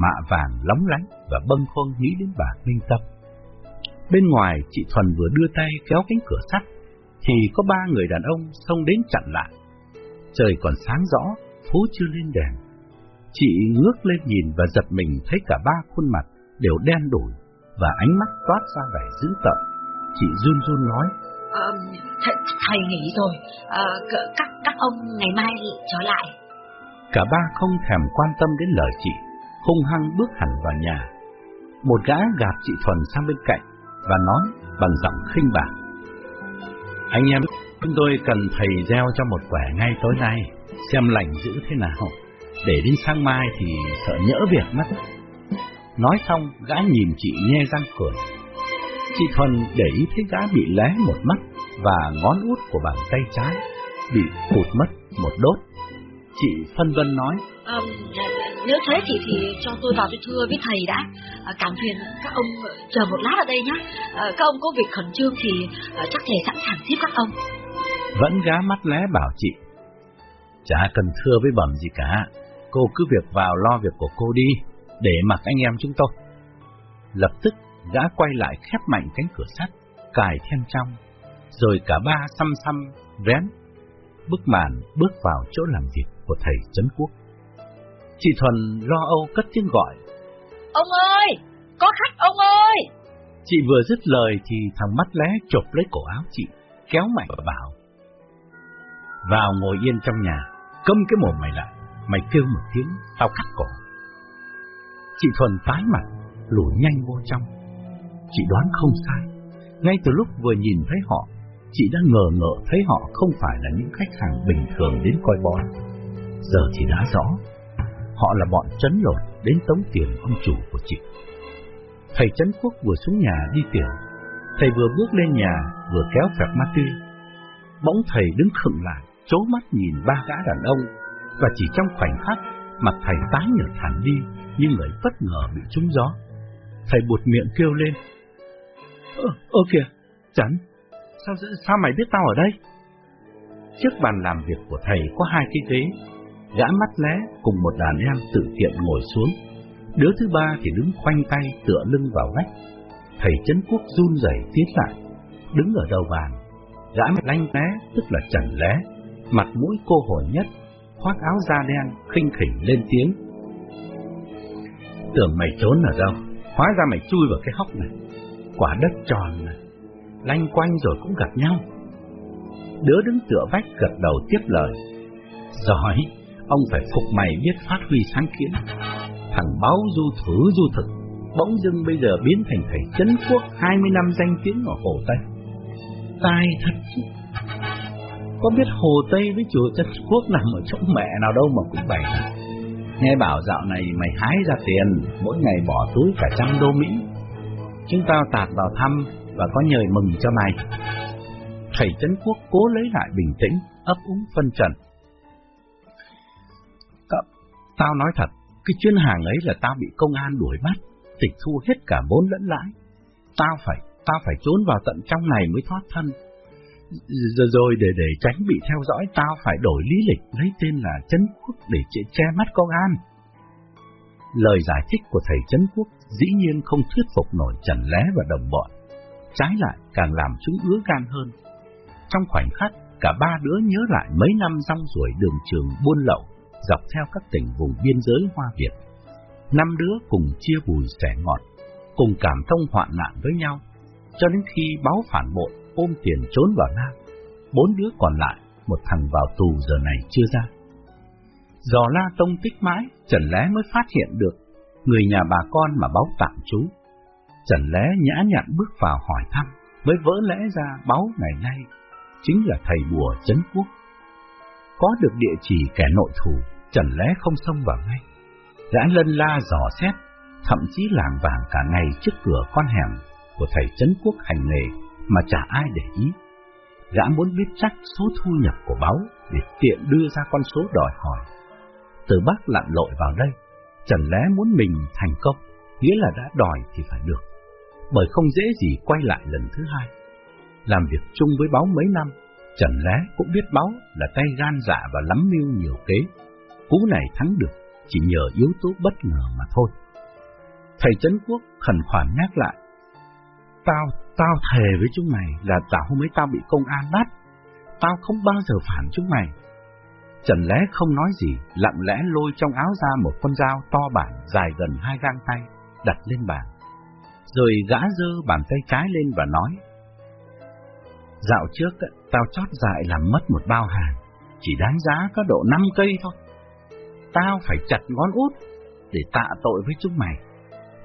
mạ vàng lóng lánh và bâng khuâng nghĩ đến bà Minh Tâm. Bên ngoài, chị Thuần vừa đưa tay kéo cánh cửa sắt, thì có ba người đàn ông xông đến chặn lại. Trời còn sáng rõ, phố chưa lên đèn. Chị ngước lên nhìn và giật mình thấy cả ba khuôn mặt đều đen đổi và ánh mắt toát ra vẻ dữ tợn. Chị run run nói: à, thầy, thầy nghỉ rồi, à, các các ông ngày mai trở lại. Cả ba không thèm quan tâm đến lời chị, hung hăng bước hẳn vào nhà. Một gã gạt chị Thuần sang bên cạnh và nói bằng giọng khinh bạc. Anh em, chúng tôi cần thầy gieo cho một quẻ ngay tối nay, xem lành giữ thế nào, để đến sáng mai thì sợ nhỡ việc mất. Nói xong, gã nhìn chị nhe răng cười. Chị Thuần để ý thấy gã bị lé một mắt và ngón út của bàn tay trái bị cụt mất một đốt. Chị phân vân nói, à, nếu thế thì thì cho tôi vào tôi thưa với thầy đã. À, cảm phiền các ông chờ một lát ở đây nhé. À, các ông có việc khẩn trương thì à, chắc thầy sẵn sàng tiếp các ông. Vẫn gá mắt lé bảo chị. Chả cần thưa với bẩm gì cả. Cô cứ việc vào lo việc của cô đi, để mặc anh em chúng tôi. Lập tức gã quay lại khép mạnh cánh cửa sắt, cài then trong, rồi cả ba xăm xăm vén bức màn bước vào chỗ làm việc của thầy Trấn Quốc. Chị Thuần lo âu cất tiếng gọi. Ông ơi! Có khách ông ơi! Chị vừa dứt lời thì thằng mắt lé chộp lấy cổ áo chị, kéo mạnh và bảo. Vào ngồi yên trong nhà, câm cái mồm mày lại, mày kêu một tiếng, tao cắt cổ. Chị Thuần tái mặt, lùi nhanh vô trong. Chị đoán không sai, ngay từ lúc vừa nhìn thấy họ, chị đã ngờ ngợ thấy họ không phải là những khách hàng bình thường đến coi bói. Giờ thì đã rõ, họ là bọn chấn lột đến tống tiền ông chủ của chị. Thầy Trấn Quốc vừa xuống nhà đi tiểu, thầy vừa bước lên nhà vừa kéo phẹt ma tuy. Bỗng thầy đứng khựng lại, chố mắt nhìn ba gã đàn ông, và chỉ trong khoảnh khắc, mặt thầy tái nhợt hẳn đi như người bất ngờ bị trúng gió. Thầy buột miệng kêu lên. Ơ, ơ kìa, chắn, sao, sao mày biết tao ở đây? Trước bàn làm việc của thầy có hai cái ghế, gã mắt lé cùng một đàn em tự tiện ngồi xuống. Đứa thứ ba thì đứng khoanh tay tựa lưng vào vách. Thầy Trấn Quốc run rẩy tiến lại, đứng ở đầu bàn. Gã mắt lanh lé, tức là Trần lé, mặt mũi cô hồn nhất, khoác áo da đen, khinh khỉnh lên tiếng. Tưởng mày trốn ở đâu, hóa ra mày chui vào cái hốc này. Quả đất tròn này, lanh quanh rồi cũng gặp nhau. Đứa đứng tựa vách gật đầu tiếp lời. Giỏi, ông phải phục mày biết phát huy sáng kiến. Thằng báo du thử du thực, bỗng dưng bây giờ biến thành thầy chấn quốc 20 năm danh tiếng ở Hồ Tây. Tai thật chứ. Có biết Hồ Tây với chùa chân quốc nằm ở chỗ mẹ nào đâu mà cũng bày Nghe bảo dạo này mày hái ra tiền, mỗi ngày bỏ túi cả trăm đô Mỹ. Chúng tao tạt vào thăm và có nhời mừng cho mày. Thầy Trấn Quốc cố lấy lại bình tĩnh, ấp úng phân trần. Ờ, tao nói thật, cái chuyên hàng ấy là tao bị công an đuổi bắt, tịch thu hết cả vốn lẫn lãi. Tao phải, tao phải trốn vào tận trong này mới thoát thân. Rồi để để tránh bị theo dõi, tao phải đổi lý lịch lấy tên là Trấn Quốc để che mắt công an. Lời giải thích của thầy Trấn Quốc dĩ nhiên không thuyết phục nổi Trần Lé và đồng bọn. Trái lại càng làm chúng ứa gan hơn. Trong khoảnh khắc, cả ba đứa nhớ lại mấy năm rong ruổi đường trường buôn lậu, dọc theo các tỉnh vùng biên giới Hoa Việt. Năm đứa cùng chia bùi sẻ ngọt, cùng cảm thông hoạn nạn với nhau, cho đến khi báo phản bội ôm tiền trốn vào Nam. Bốn đứa còn lại, một thằng vào tù giờ này chưa ra. Dò la tông tích mãi, Trần Lé mới phát hiện được người nhà bà con mà báo tạm trú. Trần Lé nhã nhặn bước vào hỏi thăm, mới vỡ lẽ ra báo ngày nay chính là thầy bùa Trấn Quốc. Có được địa chỉ kẻ nội thù, Trần Lé không xông vào ngay. Gã lân la dò xét, thậm chí làng vàng cả ngày trước cửa con hẻm của thầy Trấn Quốc hành nghề mà chả ai để ý. Gã muốn biết chắc số thu nhập của báo để tiện đưa ra con số đòi hỏi. Từ bác lặn lội vào đây, chẳng Lé muốn mình thành công, nghĩa là đã đòi thì phải được, bởi không dễ gì quay lại lần thứ hai. Làm việc chung với báo mấy năm, chẳng Lé cũng biết báo là tay gan dạ và lắm mưu nhiều kế. Cú này thắng được chỉ nhờ yếu tố bất ngờ mà thôi. Thầy Trấn Quốc khẩn khoản nhắc lại. Tao, tao thề với chúng mày là dạo hôm ấy tao bị công an bắt. Tao không bao giờ phản chúng mày. Trần lẽ không nói gì, lặng lẽ lôi trong áo ra một con dao to bản dài gần hai gang tay, đặt lên bàn. Rồi gã dơ bàn tay trái lên và nói. Dạo trước, tao chót dại làm mất một bao hàng, chỉ đáng giá có độ 5 cây thôi. Tao phải chặt ngón út để tạ tội với chúng mày,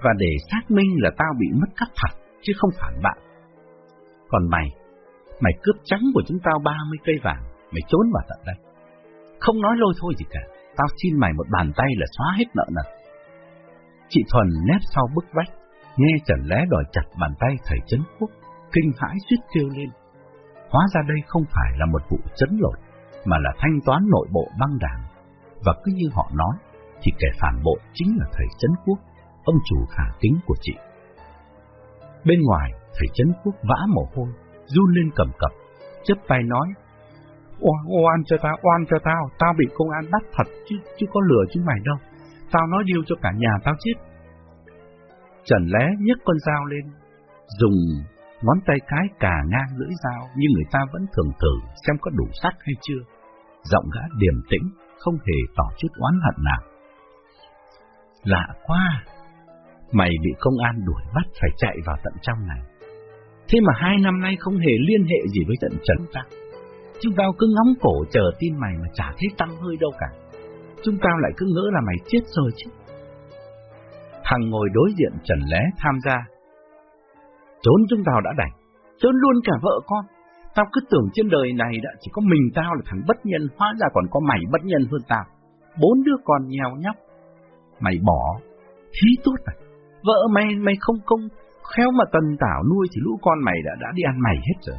và để xác minh là tao bị mất cắp thật, chứ không phản bạn. Còn mày, mày cướp trắng của chúng tao 30 cây vàng, mày trốn vào tận đây. Không nói lôi thôi gì cả, tao xin mày một bàn tay là xóa hết nợ nần. Chị Thuần nép sau bức vách, nghe Trần Lé đòi chặt bàn tay thầy Trấn Quốc, kinh hãi suýt kêu lên. Hóa ra đây không phải là một vụ chấn lột, mà là thanh toán nội bộ băng đảng. Và cứ như họ nói, thì kẻ phản bội chính là thầy Trấn Quốc, ông chủ khả kính của chị. Bên ngoài, thầy Trấn Quốc vã mồ hôi, run lên cầm cập, chấp tay nói, Oan, oan cho tao, oan cho tao, tao bị công an bắt thật chứ, chứ có lừa chúng mày đâu. Tao nói điều cho cả nhà tao chết. Trần lé nhấc con dao lên, dùng ngón tay cái cả ngang lưỡi dao như người ta vẫn thường thử xem có đủ sắc hay chưa. Giọng gã điềm tĩnh, không hề tỏ chút oán hận nào. Lạ quá, mày bị công an đuổi bắt phải chạy vào tận trong này. Thế mà hai năm nay không hề liên hệ gì với tận trấn ta. Chúng tao cứ ngóng cổ chờ tin mày mà chả thấy tăng hơi đâu cả. Chúng tao lại cứ ngỡ là mày chết rồi chứ. Hằng ngồi đối diện Trần Lé tham gia. Trốn chúng tao đã đành, trốn luôn cả vợ con. Tao cứ tưởng trên đời này đã chỉ có mình tao là thằng bất nhân, hóa ra còn có mày bất nhân hơn tao. Bốn đứa con nheo nhóc. Mày bỏ, thí tốt à. Vợ mày mày không công, khéo mà tần tảo nuôi thì lũ con mày đã đã đi ăn mày hết rồi.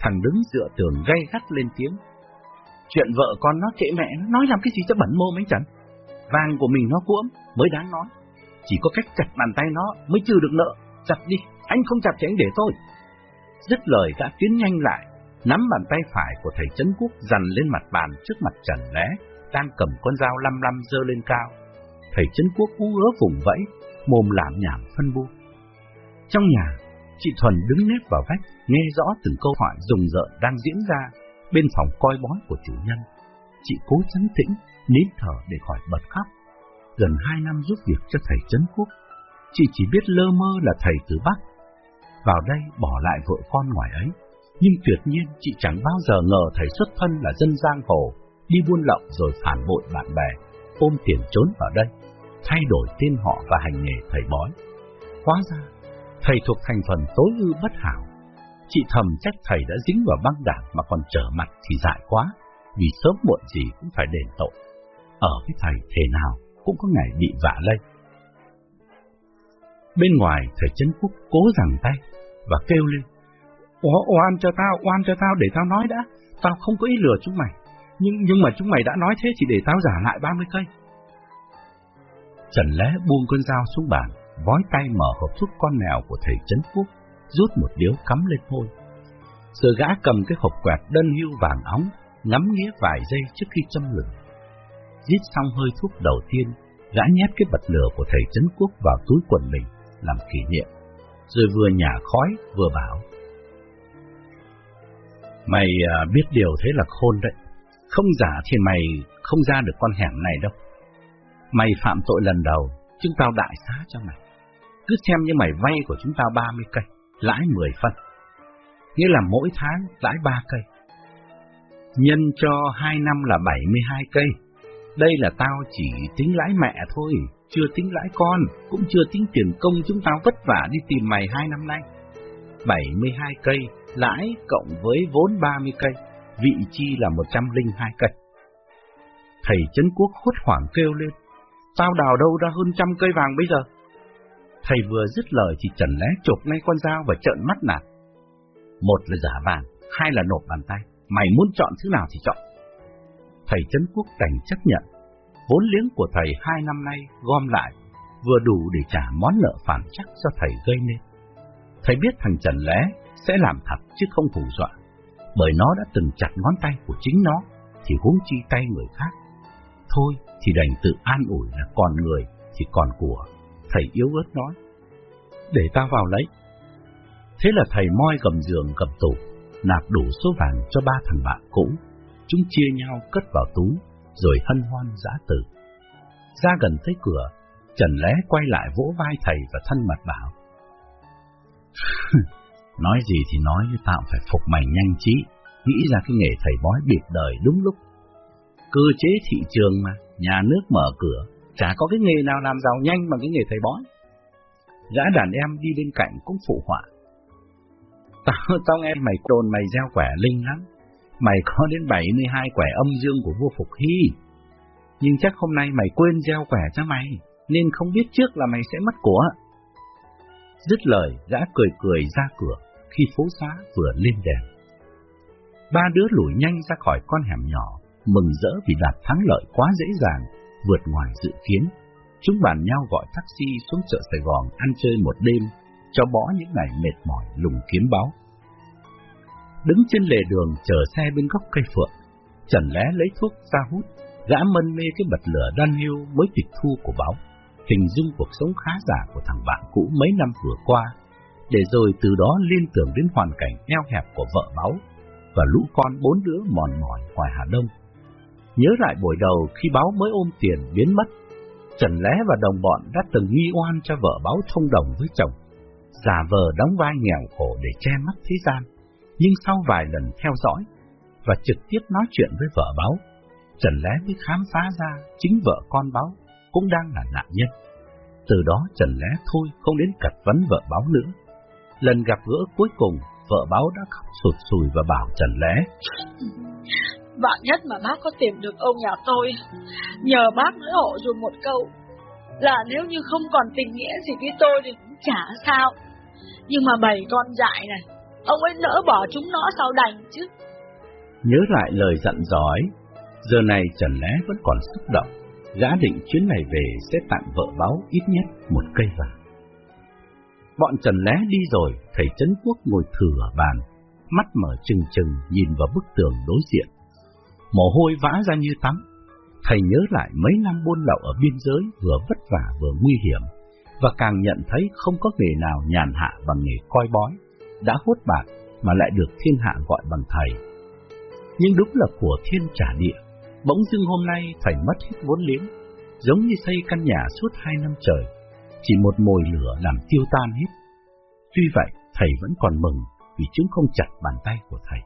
Thằng đứng dựa tường gay gắt lên tiếng. Chuyện vợ con nó kệ mẹ, nó nói làm cái gì cho bẩn mồm ấy chẳng. Vàng của mình nó cuỗm, mới đáng nói. Chỉ có cách chặt bàn tay nó mới trừ được nợ. Chặt đi, anh không chặt thì anh để tôi. Dứt lời đã tiến nhanh lại, nắm bàn tay phải của thầy Trấn Quốc dằn lên mặt bàn trước mặt Trần Lé, đang cầm con dao lăm lăm dơ lên cao. Thầy Trấn Quốc ú ớ vùng vẫy, mồm làm nhảm phân bu. Trong nhà, chị Thuần đứng nép vào vách, nghe rõ từng câu thoại rùng rợn đang diễn ra bên phòng coi bói của chủ nhân. Chị cố chấn tĩnh, nín thở để khỏi bật khóc. Gần hai năm giúp việc cho thầy Trấn Quốc, chị chỉ biết lơ mơ là thầy từ Bắc. Vào đây bỏ lại vợ con ngoài ấy, nhưng tuyệt nhiên chị chẳng bao giờ ngờ thầy xuất thân là dân giang hồ, đi buôn lậu rồi phản bội bạn bè, ôm tiền trốn vào đây, thay đổi tên họ và hành nghề thầy bói. Hóa ra, thầy thuộc thành phần tối ưu bất hảo, Chị thầm trách thầy đã dính vào băng đảng mà còn trở mặt thì dại quá, vì sớm muộn gì cũng phải đền tội. Ở với thầy thế nào cũng có ngày bị vạ lây. Bên ngoài thầy Trấn Quốc cố giằng tay và kêu lên. Oan cho tao, oan cho tao để tao nói đã. Tao không có ý lừa chúng mày. Nhưng nhưng mà chúng mày đã nói thế thì để tao giả lại 30 cây. Trần Lé buông con dao xuống bàn, vói tay mở hộp thuốc con mèo của thầy Trấn Quốc rút một điếu cắm lên môi. Rồi gã cầm cái hộp quẹt đơn hưu vàng óng, ngắm nghía vài giây trước khi châm lửa. Giết xong hơi thuốc đầu tiên, gã nhét cái bật lửa của thầy Trấn Quốc vào túi quần mình, làm kỷ niệm, rồi vừa nhả khói vừa bảo. Mày à, biết điều thế là khôn đấy. Không giả thì mày không ra được con hẻm này đâu. Mày phạm tội lần đầu, chúng tao đại xá cho mày. Cứ xem như mày vay của chúng tao 30 cây, lãi 10 phân. Nghĩa là mỗi tháng lãi 3 cây. Nhân cho 2 năm là 72 cây. Đây là tao chỉ tính lãi mẹ thôi, chưa tính lãi con, cũng chưa tính tiền công chúng tao vất vả đi tìm mày 2 năm nay. 72 cây, lãi cộng với vốn 30 cây, vị chi là 102 cây. Thầy Trấn Quốc hốt hoảng kêu lên, tao đào đâu ra hơn trăm cây vàng bây giờ? Thầy vừa dứt lời thì Trần Lé chộp ngay con dao và trợn mắt nạt. Một là giả vàng, hai là nộp bàn tay, mày muốn chọn thứ nào thì chọn. Thầy Trấn Quốc đành chấp nhận. Vốn liếng của thầy hai năm nay gom lại, vừa đủ để trả món nợ phản chắc do thầy gây nên. Thầy biết thằng Trần Lé sẽ làm thật chứ không hù dọa, bởi nó đã từng chặt ngón tay của chính nó, thì huống chi tay người khác. Thôi thì đành tự an ủi là còn người thì còn của, thầy yếu ớt nói. Để ta vào lấy. Thế là thầy moi gầm giường gầm tủ, nạp đủ số vàng cho ba thằng bạn cũ. Chúng chia nhau cất vào túi, rồi hân hoan giã từ. Ra gần tới cửa, Trần Lé quay lại vỗ vai thầy và thân mật bảo. nói gì thì nói, tạm phải phục mày nhanh trí, nghĩ ra cái nghề thầy bói biệt đời đúng lúc. Cơ chế thị trường mà, nhà nước mở cửa, chả có cái nghề nào làm giàu nhanh bằng cái nghề thầy bói. Gã đàn em đi bên cạnh cũng phụ họa. Tao, tao nghe mày đồn mày gieo quẻ linh lắm, mày có đến 72 quẻ âm dương của vua Phục Hy. Nhưng chắc hôm nay mày quên gieo quẻ cho mày, nên không biết trước là mày sẽ mất của. Dứt lời, gã cười cười ra cửa, khi phố xá vừa lên đèn. Ba đứa lủi nhanh ra khỏi con hẻm nhỏ, mừng rỡ vì đạt thắng lợi quá dễ dàng, vượt ngoài dự kiến. Chúng bàn nhau gọi taxi xuống chợ Sài Gòn ăn chơi một đêm, cho bỏ những ngày mệt mỏi lùng kiếm báo. Đứng trên lề đường chờ xe bên góc cây phượng, Trần Lé lấy thuốc ra hút, gã mân mê cái bật lửa đan hưu mới tịch thu của báo hình dung cuộc sống khá giả của thằng bạn cũ mấy năm vừa qua, để rồi từ đó liên tưởng đến hoàn cảnh eo hẹp của vợ báo và lũ con bốn đứa mòn mỏi ngoài Hà Đông. Nhớ lại buổi đầu khi báo mới ôm tiền biến mất, Trần Lé và đồng bọn đã từng nghi oan cho vợ báo thông đồng với chồng, giả vờ đóng vai nghèo khổ để che mắt thế gian, nhưng sau vài lần theo dõi và trực tiếp nói chuyện với vợ báo, Trần Lé mới khám phá ra chính vợ con báo cũng đang là nạn nhân. Từ đó Trần Lé thôi không đến cật vấn vợ báo nữa. Lần gặp gỡ cuối cùng, vợ báo đã khóc sụt sùi và bảo Trần Lé vạn nhất mà bác có tìm được ông nhà tôi, nhờ bác nói hộ dù một câu, là nếu như không còn tình nghĩa gì với tôi thì cũng chả sao. Nhưng mà bảy con dại này, ông ấy nỡ bỏ chúng nó sao đành chứ. Nhớ lại lời dặn dò giờ này Trần Lé vẫn còn xúc động gã định chuyến này về sẽ tặng vợ báo ít nhất một cây vàng. Bọn Trần Lé đi rồi, thầy Trấn Quốc ngồi thừa bàn, mắt mở trừng trừng nhìn vào bức tường đối diện. Mồ hôi vã ra như tắm. Thầy nhớ lại mấy năm buôn lậu ở biên giới vừa vất vả vừa nguy hiểm, và càng nhận thấy không có nghề nào nhàn hạ bằng nghề coi bói, đã hốt bạc mà lại được thiên hạ gọi bằng thầy. Nhưng đúng là của thiên trả địa, Bỗng dưng hôm nay thầy mất hết vốn liếng, giống như xây căn nhà suốt hai năm trời, chỉ một mồi lửa làm tiêu tan hết. Tuy vậy, thầy vẫn còn mừng vì chúng không chặt bàn tay của thầy.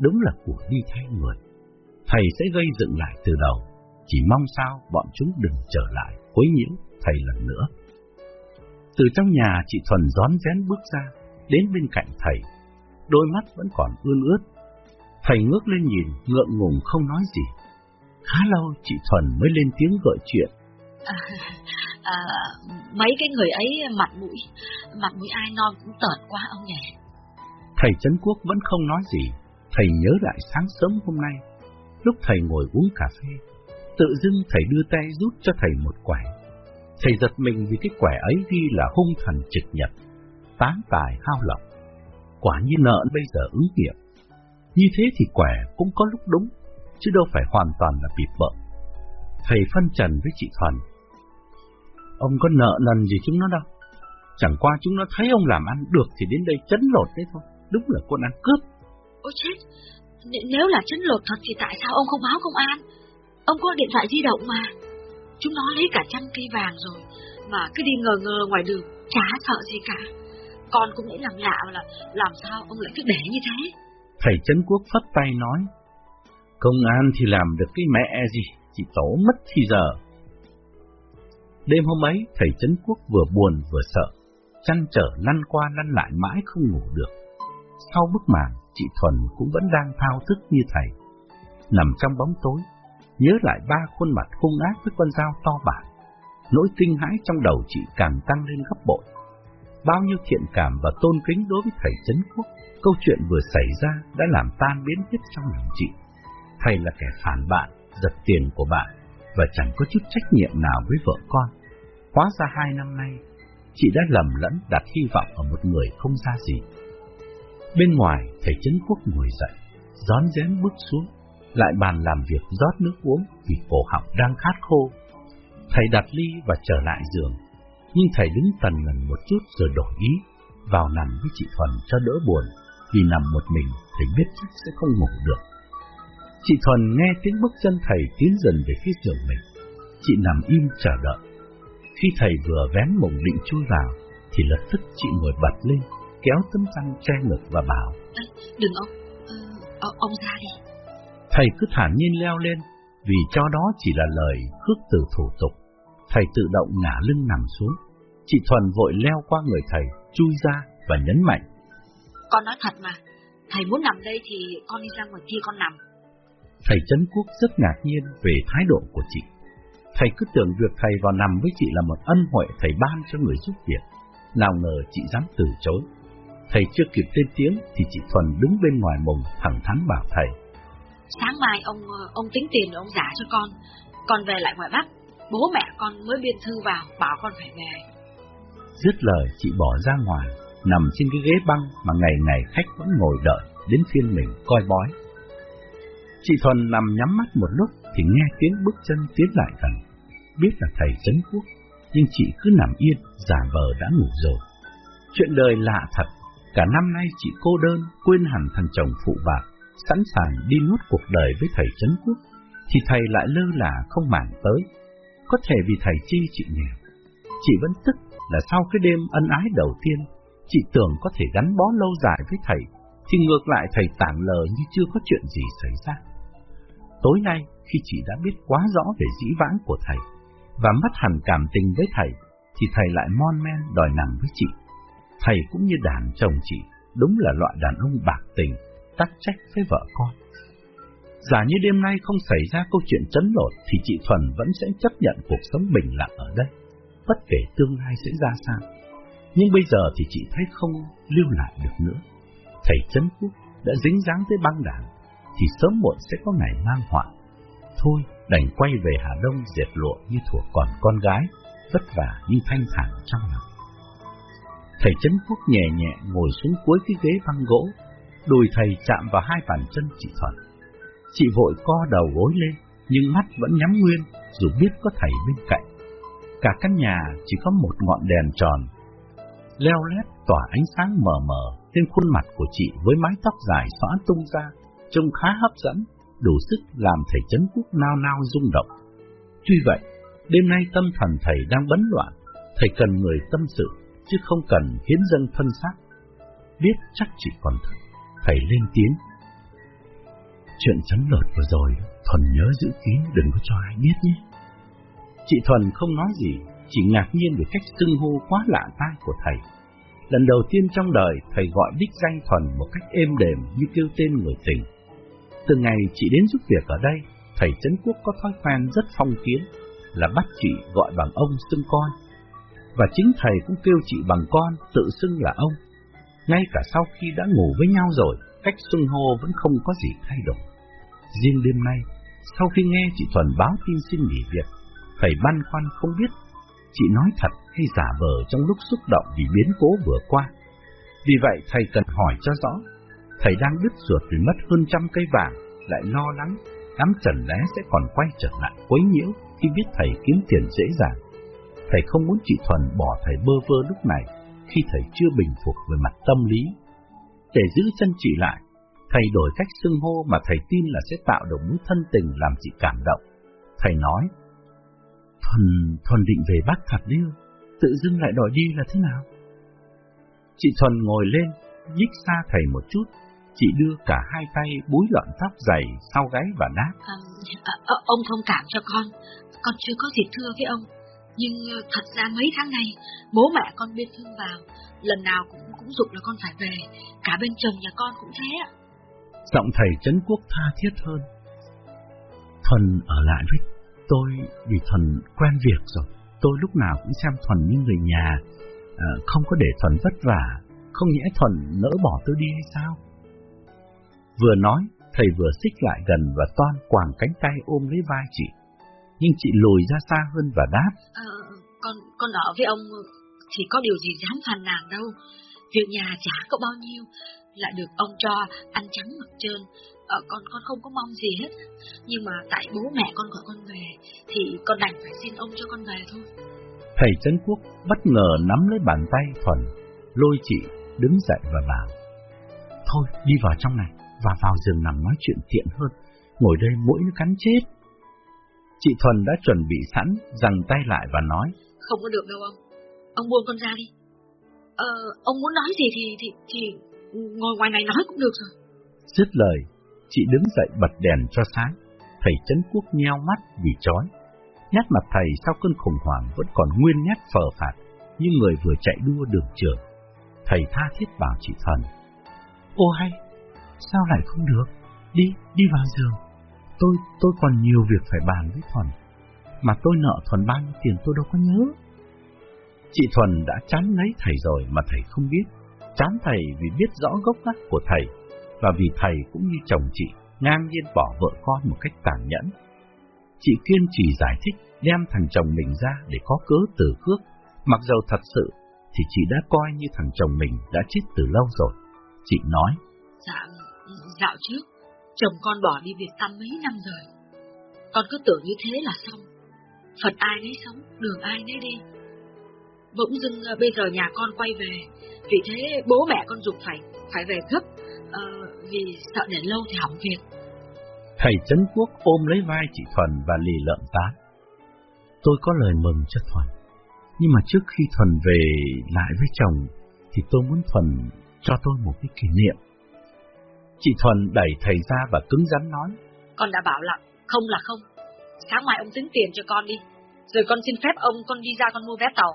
Đúng là của đi thay người. Thầy sẽ gây dựng lại từ đầu, chỉ mong sao bọn chúng đừng trở lại quấy nhiễu thầy lần nữa. Từ trong nhà chị Thuần rón rén bước ra, đến bên cạnh thầy. Đôi mắt vẫn còn ươn ướt. Thầy ngước lên nhìn, ngượng ngùng không nói gì. Khá lâu chị Thuần mới lên tiếng gợi chuyện. À, à, mấy cái người ấy mặt mũi, mặt mũi ai non cũng tợn quá ông nhỉ. Thầy Trấn Quốc vẫn không nói gì. Thầy nhớ lại sáng sớm hôm nay, lúc thầy ngồi uống cà phê, tự dưng thầy đưa tay rút cho thầy một quẻ. Thầy giật mình vì cái quẻ ấy ghi là hung thần trực nhật, tán tài hao lộc. Quả như nợ bây giờ ứng nghiệm. Như thế thì quẻ cũng có lúc đúng, chứ đâu phải hoàn toàn là bịp bợm. Thầy phân trần với chị Thuần. Ông có nợ nần gì chúng nó đâu. Chẳng qua chúng nó thấy ông làm ăn được thì đến đây chấn lột đấy thôi. Đúng là con ăn cướp. Ôi chết, nếu là chấn lột thật thì tại sao ông không báo công an? Ông có điện thoại di động mà. Chúng nó lấy cả trăm cây vàng rồi, mà cứ đi ngờ ngờ ngoài đường, chả sợ gì cả. Con cũng nghĩ làm lạ là làm sao ông lại cứ để như thế. Thầy Trấn Quốc phất tay nói, công an thì làm được cái mẹ gì, chỉ tổ mất thì giờ. Đêm hôm ấy, thầy Trấn Quốc vừa buồn vừa sợ, chăn trở lăn qua lăn lại mãi không ngủ được. Sau bức màn, chị Thuần cũng vẫn đang thao thức như thầy. Nằm trong bóng tối, nhớ lại ba khuôn mặt hung ác với con dao to bản. Nỗi kinh hãi trong đầu chị càng tăng lên gấp bội. Bao nhiêu thiện cảm và tôn kính đối với thầy Trấn Quốc, câu chuyện vừa xảy ra đã làm tan biến hết trong lòng chị. Thầy là kẻ phản bạn, giật tiền của bạn, và chẳng có chút trách nhiệm nào với vợ con. Hóa ra hai năm nay, chị đã lầm lẫn đặt hy vọng ở một người không ra gì. Bên ngoài, thầy Trấn Quốc ngồi dậy, gión rén bước xuống, lại bàn làm việc rót nước uống vì cổ họng đang khát khô. Thầy đặt ly và trở lại giường, nhưng thầy đứng tần ngần một chút rồi đổi ý, vào nằm với chị Thuần cho đỡ buồn, vì nằm một mình thầy biết chắc sẽ không ngủ được. Chị Thuần nghe tiếng bước chân thầy tiến dần về phía giường mình. Chị nằm im chờ đợi. Khi thầy vừa vén mộng định chui vào, thì lập tức chị ngồi bật lên, kéo tấm chăn che ngực và bảo. Đừng ông, ờ, ông ra đi. Thầy cứ thản nhiên leo lên, vì cho đó chỉ là lời khước từ thủ tục. Thầy tự động ngả lưng nằm xuống. Chị Thuần vội leo qua người thầy, chui ra và nhấn mạnh. Con nói thật mà, thầy muốn nằm đây thì con đi ra ngoài kia con nằm. Thầy Trấn Quốc rất ngạc nhiên về thái độ của chị. Thầy cứ tưởng việc thầy vào nằm với chị là một ân huệ thầy ban cho người giúp việc. Nào ngờ chị dám từ chối. Thầy chưa kịp tên tiếng thì chị Thuần đứng bên ngoài mùng thẳng thắn bảo thầy. Sáng mai ông ông tính tiền ông giả cho con, con về lại ngoài Bắc, bố mẹ con mới biên thư vào bảo con phải về. Dứt lời chị bỏ ra ngoài, nằm trên cái ghế băng mà ngày ngày khách vẫn ngồi đợi đến phiên mình coi bói. Chị Thuần nằm nhắm mắt một lúc thì nghe tiếng bước chân tiến lại gần. Biết là thầy Trấn Quốc, nhưng chị cứ nằm yên, giả vờ đã ngủ rồi. Chuyện đời lạ thật, cả năm nay chị cô đơn, quên hẳn thằng chồng phụ bạc, sẵn sàng đi nuốt cuộc đời với thầy Trấn Quốc, thì thầy lại lơ là không màng tới. Có thể vì thầy chi chị nghèo. Chị vẫn tức là sau cái đêm ân ái đầu tiên, chị tưởng có thể gắn bó lâu dài với thầy, thì ngược lại thầy tảng lờ như chưa có chuyện gì xảy ra. Tối nay, khi chị đã biết quá rõ về dĩ vãng của thầy, và mất hẳn cảm tình với thầy, thì thầy lại mon men đòi nằm với chị. Thầy cũng như đàn chồng chị, đúng là loại đàn ông bạc tình, tắc trách với vợ con. Giả như đêm nay không xảy ra câu chuyện chấn lột, thì chị Thuần vẫn sẽ chấp nhận cuộc sống bình lặng ở đây, bất kể tương lai sẽ ra sao. Nhưng bây giờ thì chị thấy không lưu lại được nữa. Thầy Trấn Quốc đã dính dáng tới băng đảng, thì sớm muộn sẽ có ngày mang họa. Thôi, đành quay về Hà Đông diệt lụa như thuộc còn con gái, vất vả như thanh thản trong lòng. Thầy Trấn Quốc nhẹ nhẹ ngồi xuống cuối cái ghế băng gỗ, đùi thầy chạm vào hai bàn chân chị Thuận. Chị vội co đầu gối lên, nhưng mắt vẫn nhắm nguyên, dù biết có thầy bên cạnh. Cả căn nhà chỉ có một ngọn đèn tròn, leo lét tỏa ánh sáng mờ mờ trên khuôn mặt của chị với mái tóc dài xõa tung ra, trông khá hấp dẫn, đủ sức làm thầy chấn quốc nao nao rung động. Tuy vậy, đêm nay tâm thần thầy đang bấn loạn, thầy cần người tâm sự, chứ không cần hiến dân thân xác. Biết chắc chỉ còn thật, thầy lên tiếng. Chuyện chấn lột vừa rồi, Thuần nhớ giữ kín đừng có cho ai biết nhé. Chị Thuần không nói gì, chỉ ngạc nhiên về cách xưng hô quá lạ tai của thầy. Lần đầu tiên trong đời, thầy gọi đích danh Thuần một cách êm đềm như kêu tên người tình. Từ ngày chị đến giúp việc ở đây, thầy Trấn Quốc có thói quen rất phong kiến, là bắt chị gọi bằng ông xưng coi. Và chính thầy cũng kêu chị bằng con, tự xưng là ông. Ngay cả sau khi đã ngủ với nhau rồi, cách xưng hô vẫn không có gì thay đổi. Riêng đêm nay, sau khi nghe chị Thuần báo tin xin nghỉ việc, thầy băn khoăn không biết chị nói thật hay giả vờ trong lúc xúc động vì biến cố vừa qua. Vì vậy thầy cần hỏi cho rõ, thầy đang đứt ruột vì mất hơn trăm cây vàng, lại lo lắng, đám trần lé sẽ còn quay trở lại quấy nhiễu khi biết thầy kiếm tiền dễ dàng. Thầy không muốn chị Thuần bỏ thầy bơ vơ lúc này, khi thầy chưa bình phục về mặt tâm lý. Để giữ chân chị lại, Thầy đổi cách xưng hô mà thầy tin là sẽ tạo được mối thân tình làm chị cảm động. Thầy nói, Thuần, Thuần định về Bắc thật đi tự dưng lại đòi đi là thế nào? Chị Thuần ngồi lên, nhích xa thầy một chút, chị đưa cả hai tay búi lọn tóc dày sau gáy và đáp. À, à, ông thông cảm cho con, con chưa có gì thưa với ông, nhưng ờ, thật ra mấy tháng nay, bố mẹ con bên thương vào, lần nào cũng cũng dục là con phải về, cả bên chồng nhà con cũng thế ạ. Giọng thầy Trấn Quốc tha thiết hơn. Thuần ở lại với tôi vì Thuần quen việc rồi. Tôi lúc nào cũng xem Thuần như người nhà, à, không có để Thuần vất vả, không nhẽ Thuần nỡ bỏ tôi đi hay sao? Vừa nói, thầy vừa xích lại gần và toan quàng cánh tay ôm lấy vai chị. Nhưng chị lùi ra xa hơn và đáp. À, con con ở với ông thì có điều gì dám phàn nàn đâu. Việc nhà chả có bao nhiêu, lại được ông cho ăn trắng mặc trơn. Ờ, con con không có mong gì hết, nhưng mà tại bố mẹ con gọi con về, thì con đành phải xin ông cho con về thôi. Thầy Trấn Quốc bất ngờ nắm lấy bàn tay Thuần, lôi chị đứng dậy và bảo, Thôi đi vào trong này, và vào giường nằm nói chuyện tiện hơn, ngồi đây mũi nó cắn chết. Chị Thuần đã chuẩn bị sẵn, giằng tay lại và nói, Không có được đâu ông, ông buông con ra đi. Ờ, ông muốn nói gì thì, thì, thì ngồi ngoài này nói cũng được rồi. Dứt lời, chị đứng dậy bật đèn cho sáng, thầy Trấn Quốc nheo mắt vì chói. Nét mặt thầy sau cơn khủng hoảng vẫn còn nguyên nét phờ phạt, như người vừa chạy đua đường trường. Thầy tha thiết bảo chị Thuần, Ô hay, sao lại không được? Đi, đi vào giường. Tôi, tôi còn nhiều việc phải bàn với Thuần. Mà tôi nợ Thuần bao nhiêu tiền tôi đâu có nhớ. Chị Thuần đã chán lấy thầy rồi mà thầy không biết. Chán thầy vì biết rõ gốc gác của thầy, và vì thầy cũng như chồng chị, ngang nhiên bỏ vợ con một cách tàn nhẫn. Chị kiên trì giải thích, đem thằng chồng mình ra để có cớ từ cước, mặc dầu thật sự thì chị đã coi như thằng chồng mình đã chết từ lâu rồi. Chị nói, Dạ, dạo trước, chồng con bỏ đi Việt tăm mấy năm rồi. Con cứ tưởng như thế là xong. Phật ai nấy sống, đường ai nấy đi. Bỗng dưng ờ, bây giờ nhà con quay về, vì thế bố mẹ con dục phải phải về gấp, uh, vì sợ để lâu thì hỏng việc. Thầy Trấn Quốc ôm lấy vai chị Thuần và lì lợm tán. Tôi có lời mừng cho Thuần, nhưng mà trước khi Thuần về lại với chồng, thì tôi muốn Thuần cho tôi một cái kỷ niệm. Chị Thuần đẩy thầy ra và cứng rắn nói. Con đã bảo là không là không. Sáng mai ông tính tiền cho con đi. Rồi con xin phép ông con đi ra con mua vé tàu.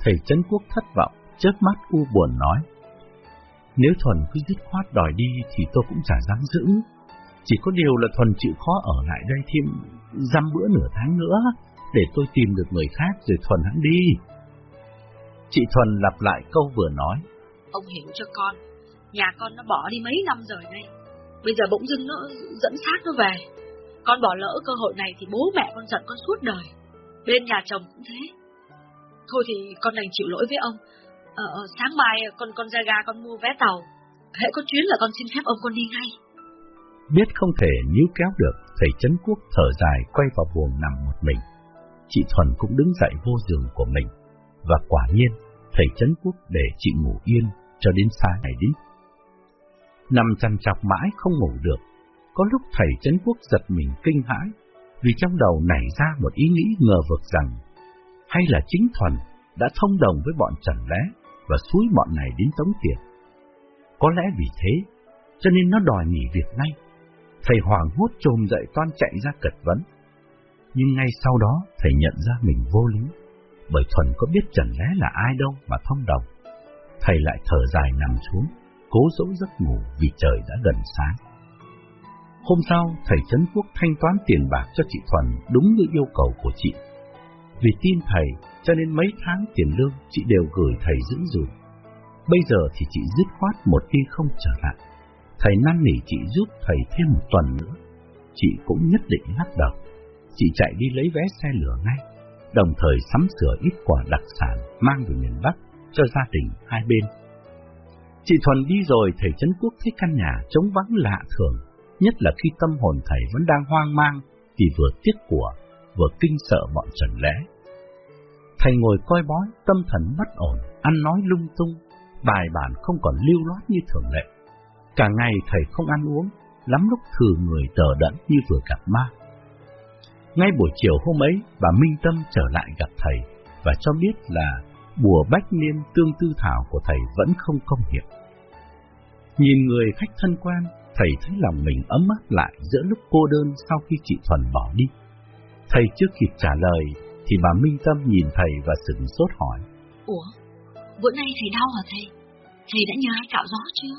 Thầy Trấn Quốc thất vọng, chớp mắt u buồn nói. Nếu Thuần cứ dứt khoát đòi đi thì tôi cũng chả dám giữ. Chỉ có điều là Thuần chịu khó ở lại đây thêm dăm bữa nửa tháng nữa, để tôi tìm được người khác rồi Thuần hắn đi. Chị Thuần lặp lại câu vừa nói. Ông hiểu cho con, nhà con nó bỏ đi mấy năm rồi đây. Bây giờ bỗng dưng nó dẫn xác nó về. Con bỏ lỡ cơ hội này thì bố mẹ con giận con suốt đời. Bên nhà chồng cũng thế. Thôi thì con đành chịu lỗi với ông. Ờ, ờ sáng mai con con ra ga con mua vé tàu. Hãy có chuyến là con xin phép ông con đi ngay. Biết không thể níu kéo được, thầy Trấn Quốc thở dài quay vào buồng nằm một mình. Chị Thuần cũng đứng dậy vô giường của mình. Và quả nhiên, thầy Trấn Quốc để chị ngủ yên cho đến sáng ngày đi. Nằm chăn chọc mãi không ngủ được, có lúc thầy Trấn Quốc giật mình kinh hãi, vì trong đầu nảy ra một ý nghĩ ngờ vực rằng, hay là chính Thuần đã thông đồng với bọn Trần Lé và suối bọn này đến tống tiền. Có lẽ vì thế, cho nên nó đòi nghỉ việc ngay. Thầy Hoàng hốt trồm dậy toan chạy ra cật vấn. Nhưng ngay sau đó, thầy nhận ra mình vô lý, bởi Thuần có biết Trần Lé là ai đâu mà thông đồng. Thầy lại thở dài nằm xuống, cố dỗ giấc ngủ vì trời đã gần sáng. Hôm sau, thầy Trấn Quốc thanh toán tiền bạc cho chị Thuần đúng như yêu cầu của chị. Vì tin thầy, cho nên mấy tháng tiền lương chị đều gửi thầy giữ dùm. Bây giờ thì chị dứt khoát một khi không trở lại. Thầy năn nỉ chị giúp thầy thêm một tuần nữa. Chị cũng nhất định lắc đầu. Chị chạy đi lấy vé xe lửa ngay, đồng thời sắm sửa ít quả đặc sản mang về miền Bắc cho gia đình hai bên. Chị Thuần đi rồi, thầy Trấn Quốc thấy căn nhà trống vắng lạ thường, nhất là khi tâm hồn thầy vẫn đang hoang mang vì vừa tiếc của, vừa kinh sợ bọn trần lẽ. Thầy ngồi coi bói, tâm thần bất ổn, ăn nói lung tung, bài bản không còn lưu loát như thường lệ. Cả ngày thầy không ăn uống, lắm lúc thử người tờ đẫn như vừa gặp ma. Ngay buổi chiều hôm ấy, bà Minh Tâm trở lại gặp thầy và cho biết là bùa bách niên tương tư thảo của thầy vẫn không công hiệu. Nhìn người khách thân quen, thầy thấy lòng mình ấm áp lại giữa lúc cô đơn sau khi chị Thuần bỏ đi. Thầy chưa kịp trả lời, thì bà Minh Tâm nhìn thầy và sửng sốt hỏi. Ủa, bữa nay thầy đau hả thầy? Thầy đã nhờ ai cạo gió chưa?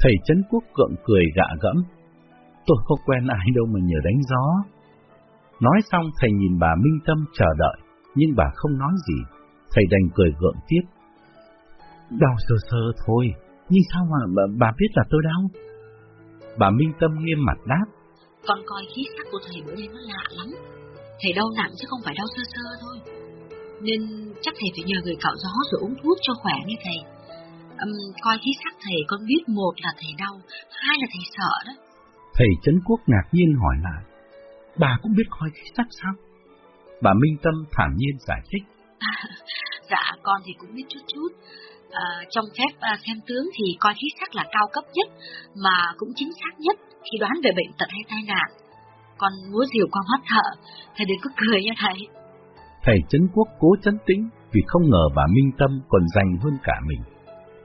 Thầy Trấn Quốc gượng cười gạ gẫm. Tôi không quen ai đâu mà nhờ đánh gió. Nói xong thầy nhìn bà Minh Tâm chờ đợi, nhưng bà không nói gì. Thầy đành cười gượng tiếp. Đau sơ sơ thôi, nhưng sao mà bà, bà biết là tôi đau? Bà Minh Tâm nghiêm mặt đáp. Con coi khí sắc của thầy bữa nay nó lạ lắm. Thầy đau nặng chứ không phải đau sơ sơ thôi. Nên chắc thầy phải nhờ người cạo gió rồi uống thuốc cho khỏe nghe thầy. Um, coi khí sắc thầy con biết một là thầy đau, hai là thầy sợ đó. Thầy Trấn Quốc ngạc nhiên hỏi lại. Bà cũng biết coi khí sắc sao? Bà Minh Tâm thản nhiên giải thích. Dạ, con thì cũng biết chút chút. À, trong phép ờ, à, xem tướng thì coi khí sắc là cao cấp nhất, mà cũng chính xác nhất khi đoán về bệnh tật hay tai nạn. Con múa diều qua mắt thợ, thầy đừng có cười nha thầy. Thầy Trấn Quốc cố chấn tĩnh vì không ngờ bà Minh Tâm còn dành hơn cả mình.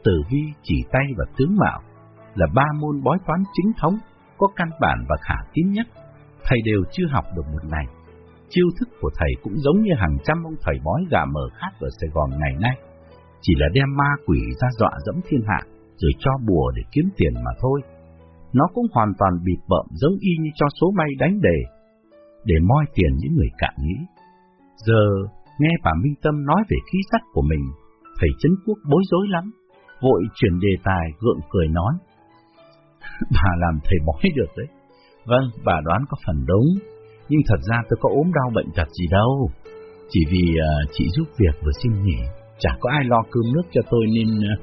Tử vi, chỉ tay và tướng mạo là ba môn bói toán chính thống, có căn bản và khả tín nhất. Thầy đều chưa học được một ngày. Chiêu thức của thầy cũng giống như hàng trăm ông thầy bói gà mờ khác ở Sài Gòn ngày nay. Chỉ là đem ma quỷ ra dọa dẫm thiên hạ, rồi cho bùa để kiếm tiền mà thôi. Nó cũng hoàn toàn bịp bợm giống y như cho số may đánh đề, để moi tiền những người cạn nghĩ. Giờ, nghe bà Minh Tâm nói về khí sắc của mình, thầy Trấn Quốc bối rối lắm, vội chuyển đề tài gượng cười nói. bà làm thầy bói được đấy. Vâng, bà đoán có phần đúng, nhưng thật ra tôi có ốm đau bệnh tật gì đâu. Chỉ vì uh, chị giúp việc vừa xin nghỉ, chả có ai lo cơm nước cho tôi nên uh,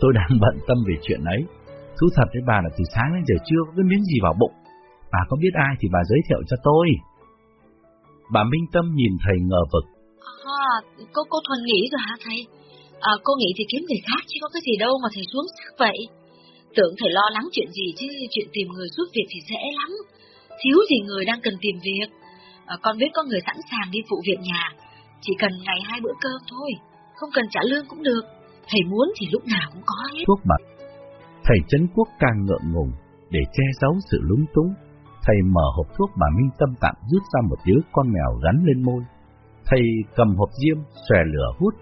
tôi đang bận tâm về chuyện ấy. Thú thật với bà là từ sáng đến giờ chưa có cái miếng gì vào bụng. Bà có biết ai thì bà giới thiệu cho tôi. Bà Minh Tâm nhìn thầy ngờ vực. À, cô cô Thuần nghĩ rồi hả thầy? À, cô nghĩ thì kiếm người khác chứ có cái gì đâu mà thầy xuống sắc vậy. Tưởng thầy lo lắng chuyện gì chứ chuyện tìm người giúp việc thì dễ lắm. Thiếu gì người đang cần tìm việc. À, con biết có người sẵn sàng đi phụ việc nhà. Chỉ cần ngày hai bữa cơm thôi. Không cần trả lương cũng được. Thầy muốn thì lúc nào cũng có hết. Thuốc mặt. Thầy Trấn Quốc càng ngượng ngùng để che giấu sự lúng túng. Thầy mở hộp thuốc bà Minh Tâm tặng rút ra một đứa con mèo gắn lên môi. Thầy cầm hộp diêm, xòe lửa hút.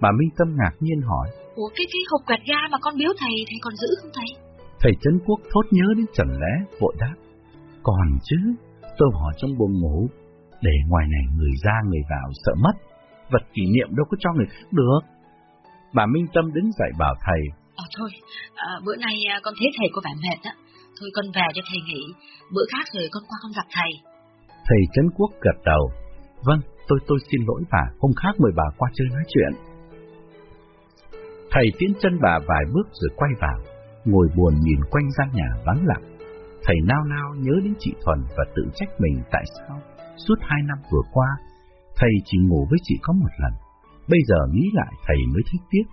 Bà Minh Tâm ngạc nhiên hỏi. Ủa cái cái hộp quẹt ga mà con biếu thầy, thầy còn giữ không thầy? Thầy Trấn Quốc thốt nhớ đến Trần Lé, vội đáp. Còn chứ, tôi bỏ trong buồng ngủ, để ngoài này người ra người vào sợ mất. Vật kỷ niệm đâu có cho người khác được. Bà Minh Tâm đứng dậy bảo thầy. Ờ thôi, à, bữa nay à, con thấy thầy có vẻ mệt á. Thôi con về cho thầy nghỉ, bữa khác rồi con qua con gặp thầy. Thầy Trấn Quốc gật đầu. Vâng, tôi tôi xin lỗi bà, hôm khác mời bà qua chơi nói chuyện. Thầy tiến chân bà vài bước rồi quay vào, ngồi buồn nhìn quanh gian nhà vắng lặng. Thầy nao nao nhớ đến chị Thuần và tự trách mình tại sao suốt hai năm vừa qua, thầy chỉ ngủ với chị có một lần. Bây giờ nghĩ lại thầy mới thấy tiếc.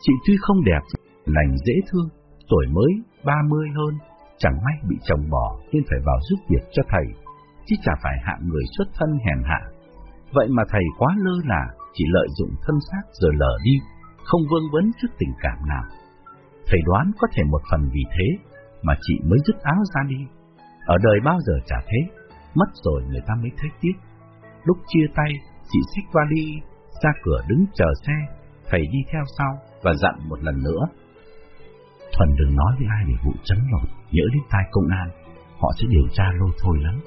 Chị tuy không đẹp, lành dễ thương, tuổi mới ba mươi hơn, chẳng may bị chồng bỏ nên phải vào giúp việc cho thầy, chứ chả phải hạng người xuất thân hèn hạ. Vậy mà thầy quá lơ là, chỉ lợi dụng thân xác rồi lờ đi, không vương vấn trước tình cảm nào. Thầy đoán có thể một phần vì thế mà chị mới dứt áo ra đi. Ở đời bao giờ chả thế, mất rồi người ta mới thấy tiếc. Lúc chia tay, chị xách vali ra cửa đứng chờ xe, thầy đi theo sau và dặn một lần nữa. Thuần đừng nói với ai về vụ chấn lột, nhớ đến tai công an, họ sẽ điều tra lôi thôi lắm.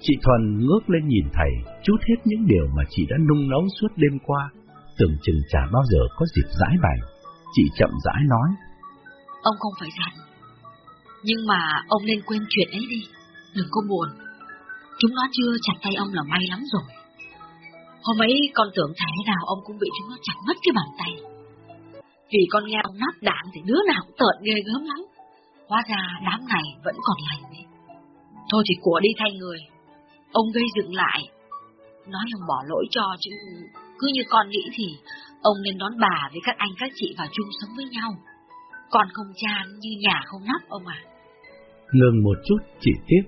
Chị Thuần ngước lên nhìn thầy, chút hết những điều mà chị đã nung nấu suốt đêm qua, tưởng chừng chả bao giờ có dịp giải bày. Chị chậm rãi nói. Ông không phải giận, nhưng mà ông nên quên chuyện ấy đi, đừng có buồn. Chúng nó chưa chặt tay ông là may lắm rồi. Hôm ấy con tưởng thế nào ông cũng bị chúng nó chặt mất cái bàn tay. Vì con nghe ông nát đạn thì đứa nào cũng tợn ghê gớm lắm. Hóa ra đám này vẫn còn lành đấy. Thôi thì của đi thay người. Ông gây dựng lại. Nói ông bỏ lỗi cho chứ cứ như con nghĩ thì ông nên đón bà với các anh các chị vào chung sống với nhau. con không chan như nhà không nắp ông à. Ngừng một chút, chỉ tiếp.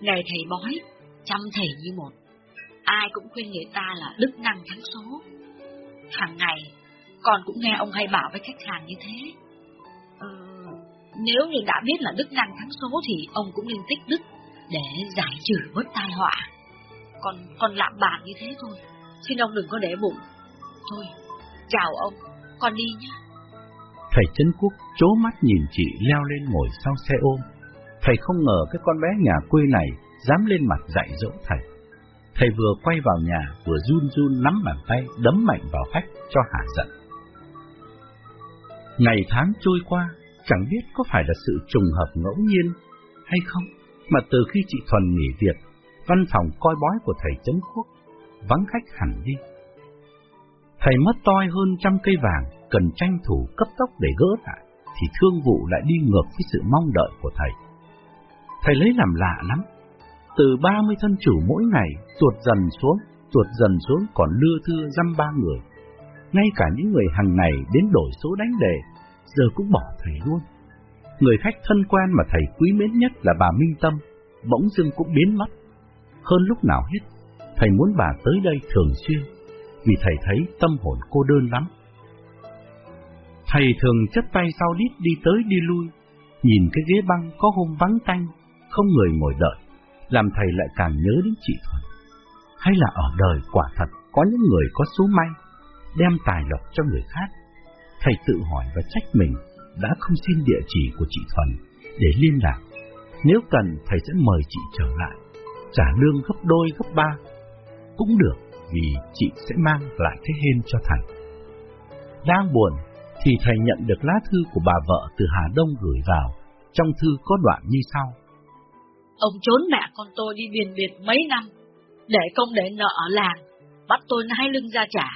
Ngày thầy bói, chăm thầy như một. Ai cũng khuyên người ta là đức năng thắng số. Hàng ngày, con cũng nghe ông hay bảo với khách hàng như thế. Ừ, nếu như đã biết là đức năng thắng số thì ông cũng nên tích đức để giải trừ bớt tai họa. Còn còn lạm bạc như thế thôi, xin ông đừng có để bụng. Thôi, chào ông, con đi nhé. Thầy Trấn Quốc chố mắt nhìn chị leo lên ngồi sau xe ôm. Thầy không ngờ cái con bé nhà quê này dám lên mặt dạy dỗ thầy. Thầy vừa quay vào nhà, vừa run run nắm bàn tay, đấm mạnh vào khách cho hạ giận. Ngày tháng trôi qua, chẳng biết có phải là sự trùng hợp ngẫu nhiên hay không, mà từ khi chị Thuần nghỉ việc, văn phòng coi bói của thầy Trấn Quốc vắng khách hẳn đi. Thầy mất toi hơn trăm cây vàng, cần tranh thủ cấp tốc để gỡ lại, thì thương vụ lại đi ngược với sự mong đợi của thầy. Thầy lấy làm lạ lắm, từ ba mươi thân chủ mỗi ngày tuột dần xuống, tuột dần xuống còn lưa thưa dăm ba người. Ngay cả những người hàng ngày đến đổi số đánh đề, giờ cũng bỏ thầy luôn. Người khách thân quen mà thầy quý mến nhất là bà Minh Tâm, bỗng dưng cũng biến mất. Hơn lúc nào hết, thầy muốn bà tới đây thường xuyên, vì thầy thấy tâm hồn cô đơn lắm. Thầy thường chất tay sau đít đi tới đi lui, nhìn cái ghế băng có hôm vắng tanh, không người ngồi đợi, làm thầy lại càng nhớ đến chị Thuần. Hay là ở đời quả thật có những người có số may, đem tài lộc cho người khác. Thầy tự hỏi và trách mình đã không xin địa chỉ của chị Thuần để liên lạc. Nếu cần, thầy sẽ mời chị trở lại, trả lương gấp đôi gấp ba. Cũng được, vì chị sẽ mang lại cái hên cho thầy. Đang buồn, thì thầy nhận được lá thư của bà vợ từ Hà Đông gửi vào. Trong thư có đoạn như sau. Ông trốn mẹ con tôi đi biên biệt mấy năm, để công để nợ ở làng, bắt tôi hai lưng ra trả.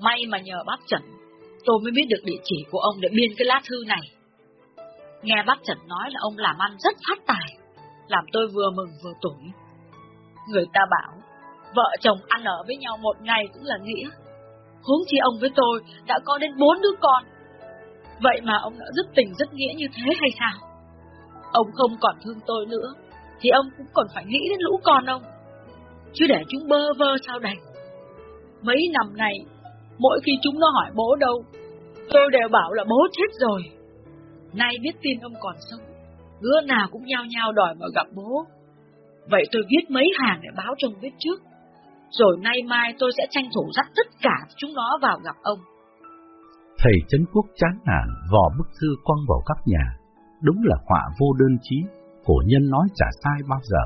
May mà nhờ bác Trần, tôi mới biết được địa chỉ của ông để biên cái lá thư này. Nghe bác Trần nói là ông làm ăn rất phát tài, làm tôi vừa mừng vừa tủi. Người ta bảo, vợ chồng ăn ở với nhau một ngày cũng là nghĩa. Huống chi ông với tôi đã có đến bốn đứa con. Vậy mà ông đã rất tình rất nghĩa như thế hay sao? Ông không còn thương tôi nữa, thì ông cũng còn phải nghĩ đến lũ con ông. Chứ để chúng bơ vơ sao đành. Mấy năm này, mỗi khi chúng nó hỏi bố đâu, tôi đều bảo là bố chết rồi. Nay biết tin ông còn sống, đứa nào cũng nhao nhao đòi mà gặp bố. Vậy tôi viết mấy hàng để báo cho ông biết trước. Rồi nay mai tôi sẽ tranh thủ dắt tất cả chúng nó vào gặp ông. Thầy Trấn Quốc chán nản vò bức thư quăng vào các nhà. Đúng là họa vô đơn chí, cổ nhân nói chả sai bao giờ.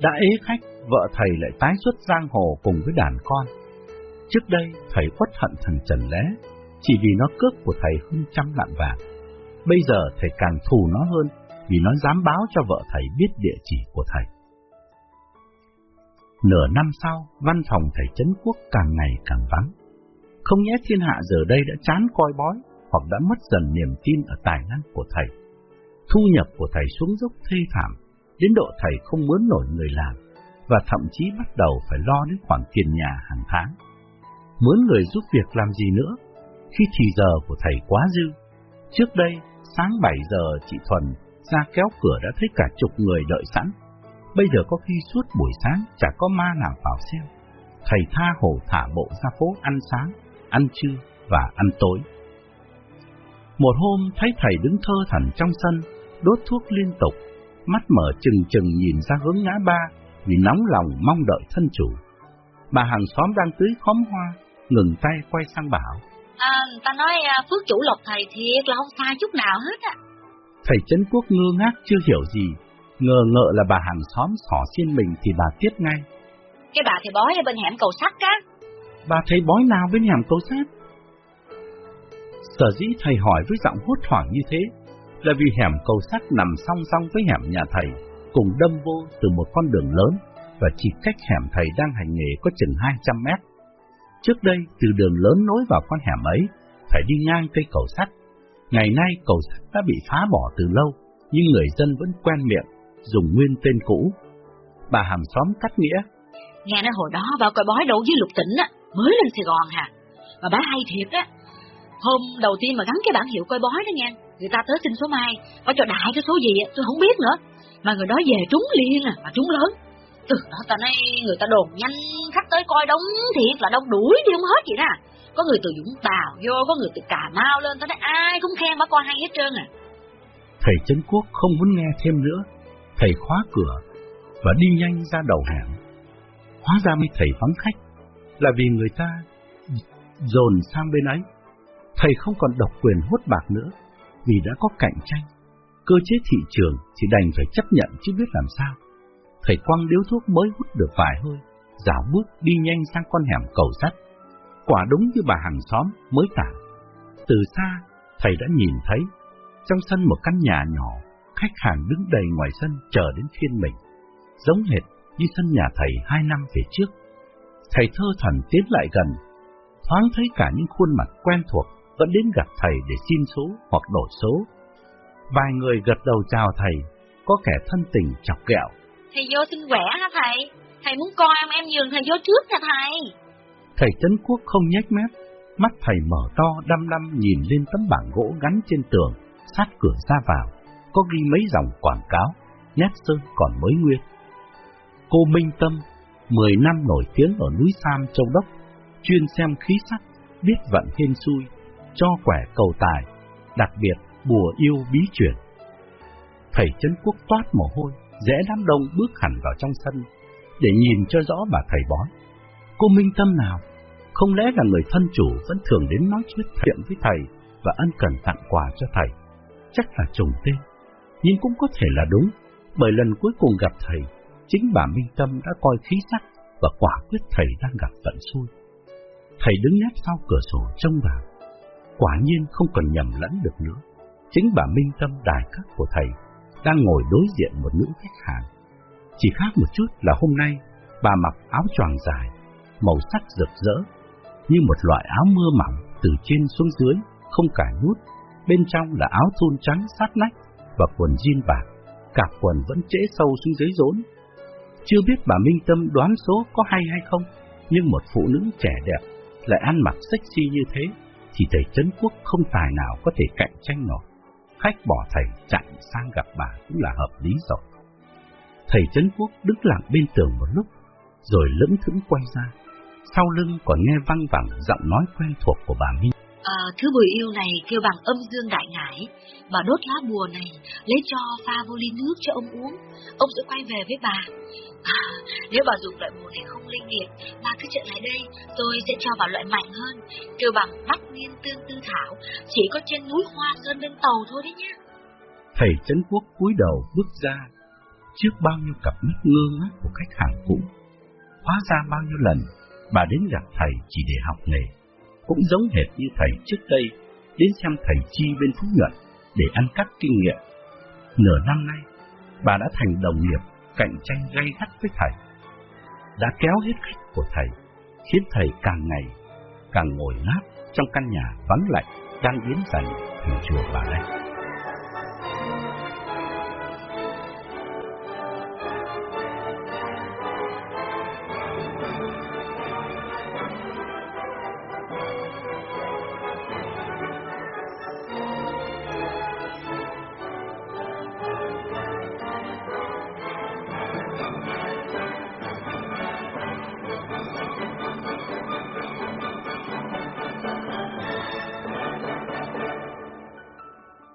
Đã ế khách, vợ thầy lại tái xuất giang hồ cùng với đàn con. Trước đây, thầy quất hận thằng Trần Lé, chỉ vì nó cướp của thầy hơn trăm lạng vàng. Bây giờ thầy càng thù nó hơn, vì nó dám báo cho vợ thầy biết địa chỉ của thầy. Nửa năm sau, văn phòng thầy Trấn Quốc càng ngày càng vắng. Không nhẽ thiên hạ giờ đây đã chán coi bói, hoặc đã mất dần niềm tin ở tài năng của thầy. Thu nhập của thầy xuống dốc thê thảm, đến độ thầy không muốn nổi người làm, và thậm chí bắt đầu phải lo đến khoản tiền nhà hàng tháng. Muốn người giúp việc làm gì nữa, khi thì giờ của thầy quá dư. Trước đây, sáng 7 giờ chị Thuần ra kéo cửa đã thấy cả chục người đợi sẵn. Bây giờ có khi suốt buổi sáng chả có ma nào vào xem. Thầy tha hồ thả bộ ra phố ăn sáng, ăn trưa và ăn tối. Một hôm thấy thầy đứng thơ thẩn trong sân, đốt thuốc liên tục, mắt mở chừng chừng nhìn ra hướng ngã ba vì nóng lòng mong đợi thân chủ. Bà hàng xóm đang tưới khóm hoa, ngừng tay quay sang bảo. À, ta nói à, phước chủ lộc thầy thiệt là không sai chút nào hết á. Thầy Trấn Quốc ngơ ngác chưa hiểu gì, ngờ ngợ là bà hàng xóm xỏ xiên mình thì bà tiếp ngay. Cái bà thầy bói ở bên hẻm cầu sắt á. Bà thầy bói nào bên hẻm cầu sắt? Sở dĩ thầy hỏi với giọng hốt hoảng như thế là vì hẻm cầu sắt nằm song song với hẻm nhà thầy, cùng đâm vô từ một con đường lớn và chỉ cách hẻm thầy đang hành nghề có chừng 200 mét. Trước đây, từ đường lớn nối vào con hẻm ấy, phải đi ngang cây cầu sắt. Ngày nay cầu sắt đã bị phá bỏ từ lâu, nhưng người dân vẫn quen miệng, dùng nguyên tên cũ. Bà hàng xóm cắt nghĩa. Nghe nói hồi đó vào coi bói đấu với lục tỉnh á, mới lên Sài Gòn hả? Mà bá hay thiệt á, Hôm đầu tiên mà gắn cái bản hiệu coi bói đó nghe, người ta tới xin số mai, có cho đại cái số gì tôi không biết nữa. Mà người đó về trúng liền à, mà trúng lớn. Từ đó ta nói người ta đồn nhanh khách tới coi đông thiệt là đông đuổi đi không hết vậy nè. Có người từ Dũng Tàu vô, có người từ Cà Mau lên, ta nói ai cũng khen bà coi hay hết trơn à. Thầy Trấn Quốc không muốn nghe thêm nữa, thầy khóa cửa và đi nhanh ra đầu hẻm. Hóa ra mới thầy vắng khách là vì người ta dồn sang bên ấy. Thầy không còn độc quyền hút bạc nữa vì đã có cạnh tranh. Cơ chế thị trường chỉ đành phải chấp nhận chứ biết làm sao. Thầy quăng điếu thuốc mới hút được vài hơi, dạo bước đi nhanh sang con hẻm cầu sắt. Quả đúng như bà hàng xóm mới tả. Từ xa, thầy đã nhìn thấy, trong sân một căn nhà nhỏ, khách hàng đứng đầy ngoài sân chờ đến phiên mình. Giống hệt như sân nhà thầy hai năm về trước. Thầy thơ thần tiến lại gần, thoáng thấy cả những khuôn mặt quen thuộc vẫn đến gặp thầy để xin số hoặc đổi số. Vài người gật đầu chào thầy, có kẻ thân tình chọc ghẹo. Thầy vô xin quẻ hả thầy? Thầy muốn coi em em nhường thầy vô trước nha thầy. Thầy Trấn Quốc không nhếch mép, mắt thầy mở to đăm đăm nhìn lên tấm bảng gỗ gắn trên tường, sát cửa ra vào, có ghi mấy dòng quảng cáo, nhát sơn còn mới nguyên. Cô Minh Tâm, 10 năm nổi tiếng ở núi Sam Châu Đốc, chuyên xem khí sắc, biết vận hên xui, cho quẻ cầu tài, đặc biệt bùa yêu bí chuyển. Thầy Trấn Quốc toát mồ hôi, rẽ đám đông bước hẳn vào trong sân, để nhìn cho rõ bà thầy bói. Cô Minh Tâm nào? Không lẽ là người thân chủ vẫn thường đến nói chuyện thiện với thầy và ân cần tặng quà cho thầy? Chắc là trùng tên, nhưng cũng có thể là đúng, bởi lần cuối cùng gặp thầy, chính bà Minh Tâm đã coi khí sắc và quả quyết thầy đang gặp vận xui. Thầy đứng nép sau cửa sổ trông vào, quả nhiên không còn nhầm lẫn được nữa. Chính bà Minh Tâm đài các của thầy đang ngồi đối diện một nữ khách hàng. Chỉ khác một chút là hôm nay bà mặc áo choàng dài, màu sắc rực rỡ, như một loại áo mưa mỏng từ trên xuống dưới, không cài nút. Bên trong là áo thun trắng sát nách và quần jean bạc, cạp quần vẫn trễ sâu xuống dưới rốn. Chưa biết bà Minh Tâm đoán số có hay hay không, nhưng một phụ nữ trẻ đẹp lại ăn mặc sexy như thế, thì thầy Trấn Quốc không tài nào có thể cạnh tranh nổi. Khách bỏ thầy chạy sang gặp bà cũng là hợp lý rồi. Thầy Trấn Quốc đứng lặng bên tường một lúc, rồi lững thững quay ra. Sau lưng còn nghe văng vẳng giọng nói quen thuộc của bà Minh. À, thứ bùi yêu này kêu bằng âm dương đại ngải, bà đốt lá bùa này, lấy cho pha vô ly nước cho ông uống, ông sẽ quay về với bà. À, nếu bà dùng loại bùa này không linh nghiệm, bà cứ trở lại đây, tôi sẽ cho bà loại mạnh hơn, kêu bằng bắc niên tương tư thảo, chỉ có trên núi Hoa Sơn bên tàu thôi đấy nhá. Thầy Trấn Quốc cúi đầu bước ra, trước bao nhiêu cặp mắt ngơ ngác của khách hàng cũ. Hóa ra bao nhiêu lần, bà đến gặp thầy chỉ để học nghề, cũng giống hệt như thầy trước đây, đến xem thầy Chi bên Phú Nhuận để ăn cắp kinh nghiệm. Nửa năm nay, bà đã thành đồng nghiệp cạnh tranh gay gắt với thầy, đã kéo hết khách của thầy, khiến thầy càng ngày càng ngồi ngáp trong căn nhà vắng lạnh đang biến dần thành chùa bà đây.